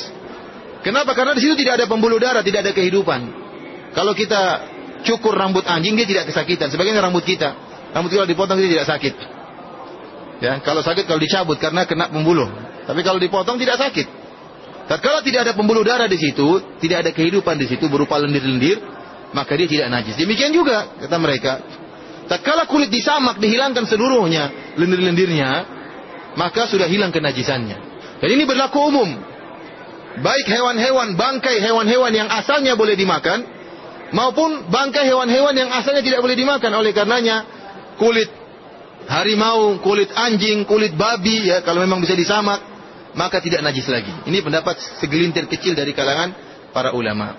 Speaker 1: Kenapa? Karena di situ tidak ada pembuluh darah, tidak ada kehidupan. Kalau kita cukur rambut anjing dia tidak kesakitan. Sebagaimana rambut kita, rambut kita dipotong dia tidak sakit. Ya, kalau sakit kalau dicabut karena kena pembuluh. Tapi kalau dipotong tidak sakit. Tatkala tidak ada pembuluh darah di situ, tidak ada kehidupan di situ berupa lendir-lendir, maka dia tidak najis. Demikian juga kata mereka. Tatkala kulit disamak, dihilangkan seluruhnya lendir-lendirnya, maka sudah hilang kenajisannya. Dan ini berlaku umum. Baik hewan-hewan, bangkai hewan-hewan yang asalnya boleh dimakan, maupun bangkai hewan-hewan yang asalnya tidak boleh dimakan. Oleh karenanya, kulit harimau, kulit anjing, kulit babi ya kalau memang bisa disamak maka tidak najis lagi. Ini pendapat segelintir kecil dari kalangan para ulama.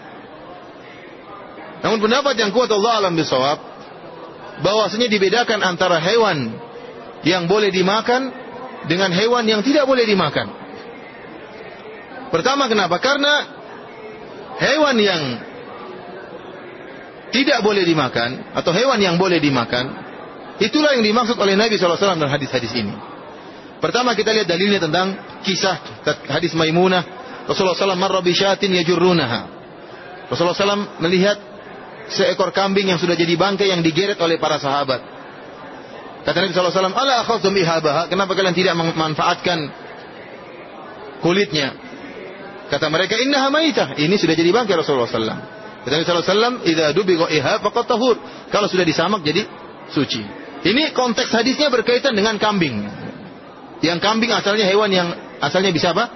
Speaker 1: Namun pendapat yang kuat Allah alam bisawab bahwasanya dibedakan antara hewan yang boleh dimakan dengan hewan yang tidak boleh dimakan. Pertama kenapa? Karena hewan yang tidak boleh dimakan atau hewan yang boleh dimakan Itulah yang dimaksud oleh Nabi SAW dalam hadis-hadis ini. Pertama kita lihat dalilnya tentang kisah hadis Maimunah. Rasulullah SAW marra bisyatin yajurrunaha. Rasulullah SAW melihat seekor kambing yang sudah jadi bangkai yang digeret oleh para sahabat. Kata Nabi SAW, Ala akhazum ihabaha. Kenapa kalian tidak memanfaatkan kulitnya? Kata mereka, innaha maitah. Ini sudah jadi bangkai Rasulullah SAW. Kata Nabi SAW, Idha dubigo ihab, faqat tahur. Kalau sudah disamak, jadi suci. Ini konteks hadisnya berkaitan dengan kambing. Yang kambing asalnya hewan yang asalnya bisa apa?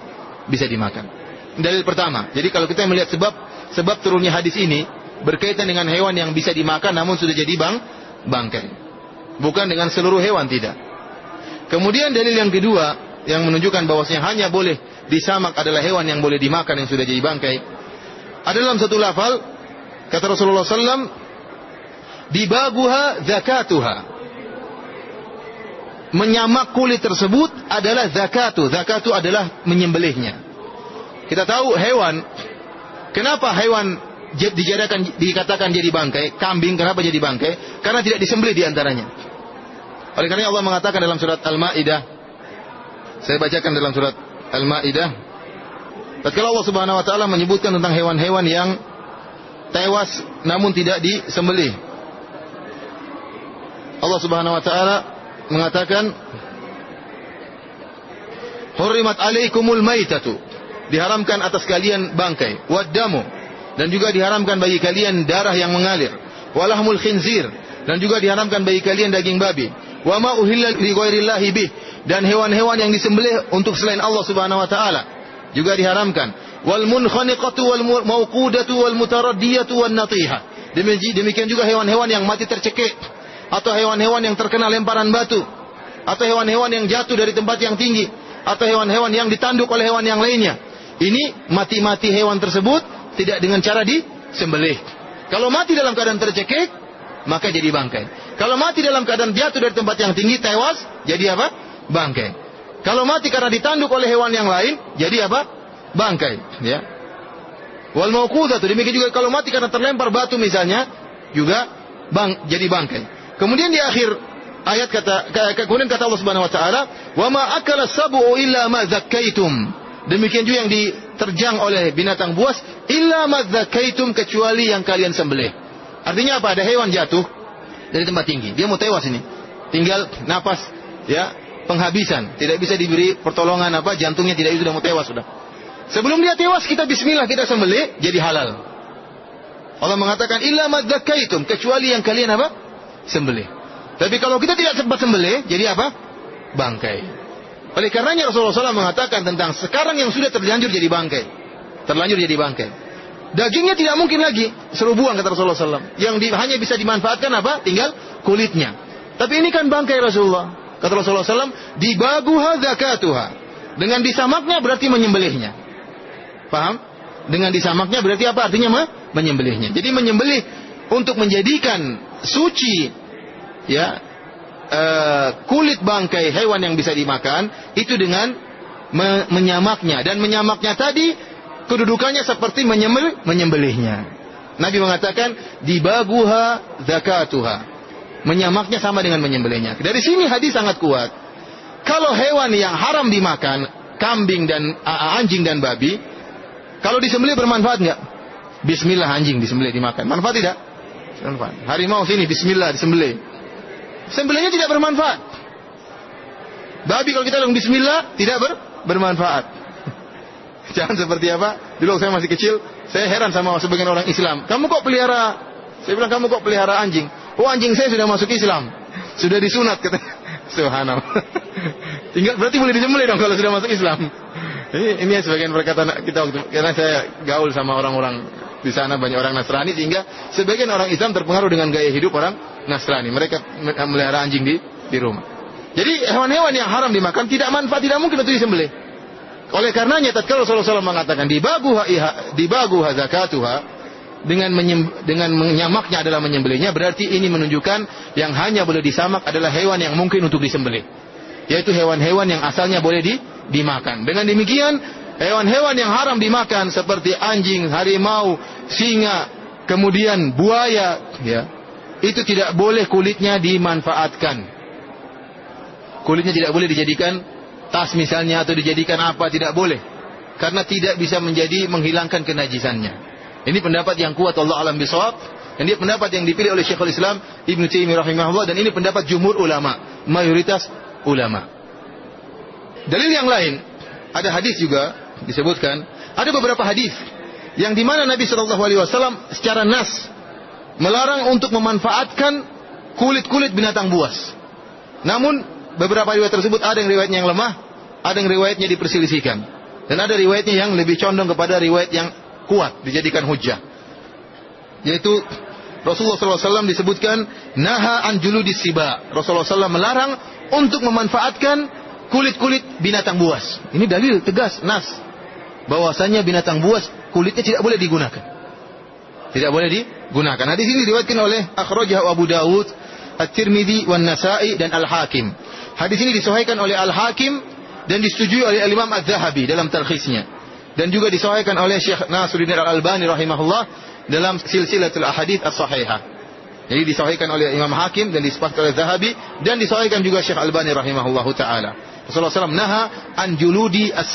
Speaker 1: Bisa dimakan. Dalil pertama. Jadi kalau kita melihat sebab sebab turunnya hadis ini berkaitan dengan hewan yang bisa dimakan namun sudah jadi bang bangkai. Bukan dengan seluruh hewan tidak. Kemudian dalil yang kedua yang menunjukkan bahwasanya hanya boleh disamak adalah hewan yang boleh dimakan yang sudah jadi bangkai. Ada dalam satu lafal kata Rasulullah SAW dibaguha zakatuha menyamak kulit tersebut adalah zakatu. Zakatu adalah menyembelihnya. Kita tahu hewan, kenapa hewan dijadikan dikatakan jadi bangkai? Kambing kenapa jadi bangkai? Karena tidak disembelih di antaranya. Oleh karena Allah mengatakan dalam surat Al-Maidah, saya bacakan dalam surat Al-Maidah, tatkala Allah Subhanahu wa taala menyebutkan tentang hewan-hewan yang tewas namun tidak disembelih. Allah Subhanahu wa taala mengatakan Hurrimat alaikumul maitatu. Diharamkan atas kalian bangkai, waddamu dan juga diharamkan bagi kalian darah yang mengalir. Walahmul khinzir dan juga diharamkan bagi kalian daging babi. Wa ma uhilla li bih dan hewan-hewan yang disembelih untuk selain Allah Subhanahu wa taala juga diharamkan. Wal munkhaniqatu wal mauqudatu wal mutaraddiyatu wan natihah. Demikian juga hewan-hewan yang mati tercekik atau hewan-hewan yang terkena lemparan batu, atau hewan-hewan yang jatuh dari tempat yang tinggi, atau hewan-hewan yang ditanduk oleh hewan yang lainnya. Ini mati-mati hewan tersebut tidak dengan cara disembelih. Kalau mati dalam keadaan tercekik, maka jadi bangkai. Kalau mati dalam keadaan jatuh dari tempat yang tinggi, tewas, jadi apa? Bangkai. Kalau mati karena ditanduk oleh hewan yang lain, jadi apa? Bangkai. Ya. Wal tuh demikian juga kalau mati karena terlempar batu misalnya, juga bang, jadi bangkai. Kemudian di akhir ayat kata kemudian kata Allah Subhanahu wa taala, "Wa ma sab'u illa ma zakkaitum." Demikian juga yang diterjang oleh binatang buas, illa ma zakkaitum kecuali yang kalian sembelih. Artinya apa? Ada hewan jatuh dari tempat tinggi. Dia mau tewas ini. Tinggal napas ya, penghabisan. Tidak bisa diberi pertolongan apa, jantungnya tidak itu sudah mau tewas sudah. Sebelum dia tewas kita bismillah kita sembelih jadi halal. Allah mengatakan illa ma zakkaitum kecuali yang kalian apa? Sembelih. Tapi kalau kita tidak sempat sembelih, jadi apa? Bangkai. Oleh karenanya Rasulullah SAW mengatakan tentang sekarang yang sudah terlanjur jadi bangkai. Terlanjur jadi bangkai. Dagingnya tidak mungkin lagi seru buang kata Rasulullah SAW. Yang di, hanya bisa dimanfaatkan apa? Tinggal kulitnya. Tapi ini kan bangkai Rasulullah. Kata Rasulullah SAW, dibaguha zakatuha. Dengan disamaknya berarti menyembelihnya. Paham? Dengan disamaknya berarti apa? Artinya menyembelihnya. Jadi menyembelih untuk menjadikan suci ya uh, kulit bangkai hewan yang bisa dimakan itu dengan me menyamaknya dan menyamaknya tadi kedudukannya seperti menyembel menyembelihnya. Nabi mengatakan dibaguha zakatuha. Menyamaknya sama dengan menyembelihnya. Dari sini hadis sangat kuat. Kalau hewan yang haram dimakan, kambing dan anjing dan babi, kalau disembelih bermanfaat nggak? Bismillah anjing disembelih dimakan. Manfaat tidak? Manfaat. Harimau sini Bismillah disembelih sembelihnya tidak bermanfaat. Babi kalau kita bilang bismillah tidak ber, bermanfaat. Jangan seperti apa? Dulu saya masih kecil, saya heran sama sebagian orang Islam. Kamu kok pelihara? Saya bilang kamu kok pelihara anjing? Oh anjing saya sudah masuk Islam. Sudah disunat kata. Subhanallah. Tinggal berarti boleh disembelih dong kalau sudah masuk Islam. Ini, ini sebagian perkataan kita waktu karena saya gaul sama orang-orang di sana banyak orang Nasrani sehingga sebagian orang Islam terpengaruh dengan gaya hidup orang Nasrani. Mereka melihara anjing di di rumah. Jadi hewan-hewan yang haram dimakan tidak manfaat, tidak mungkin untuk disembelih. Oleh karenanya tatkala Rasulullah SAW mengatakan dibagu dibagu zakatuha dengan menyem, dengan menyamaknya adalah menyembelihnya berarti ini menunjukkan yang hanya boleh disamak adalah hewan yang mungkin untuk disembelih yaitu hewan-hewan yang asalnya boleh di, dimakan dengan demikian hewan-hewan yang haram dimakan seperti anjing harimau singa, kemudian buaya, ya, itu tidak boleh kulitnya dimanfaatkan. Kulitnya tidak boleh dijadikan tas misalnya atau dijadikan apa, tidak boleh. Karena tidak bisa menjadi menghilangkan kenajisannya. Ini pendapat yang kuat Allah alam bisawab. Ini pendapat yang dipilih oleh Syekhul Islam Ibn Taimiyah rahimahullah dan ini pendapat jumhur ulama, mayoritas ulama. Dalil yang lain, ada hadis juga disebutkan, ada beberapa hadis yang di mana Nabi Shallallahu Alaihi Wasallam secara nas melarang untuk memanfaatkan kulit-kulit binatang buas. Namun beberapa riwayat tersebut ada yang riwayatnya yang lemah, ada yang riwayatnya diperselisihkan, dan ada riwayatnya yang lebih condong kepada riwayat yang kuat dijadikan hujah. Yaitu Rasulullah SAW disebutkan naha anjulu disiba. Rasulullah SAW melarang untuk memanfaatkan kulit-kulit binatang buas. Ini dalil tegas nas bahwasanya binatang buas kulitnya tidak boleh digunakan. Tidak boleh digunakan. Hadis ini diriwayatkan oleh Akhrajah Abu Dawud, At-Tirmidzi, wan Nasa'i dan Al-Hakim. Hadis ini disahihkan oleh Al-Hakim dan disetujui oleh Imam Az-Zahabi dalam tarkhisnya. Dan juga disahihkan oleh Syekh Nasruddin Al-Albani rahimahullah dalam silsilatul ahadits as-sahihah. Jadi disahihkan oleh Imam Hakim dan disepakati oleh Zahabi dan disahihkan juga Syekh Albani rahimahullahu taala. Rasulullah SAW naha an juludi as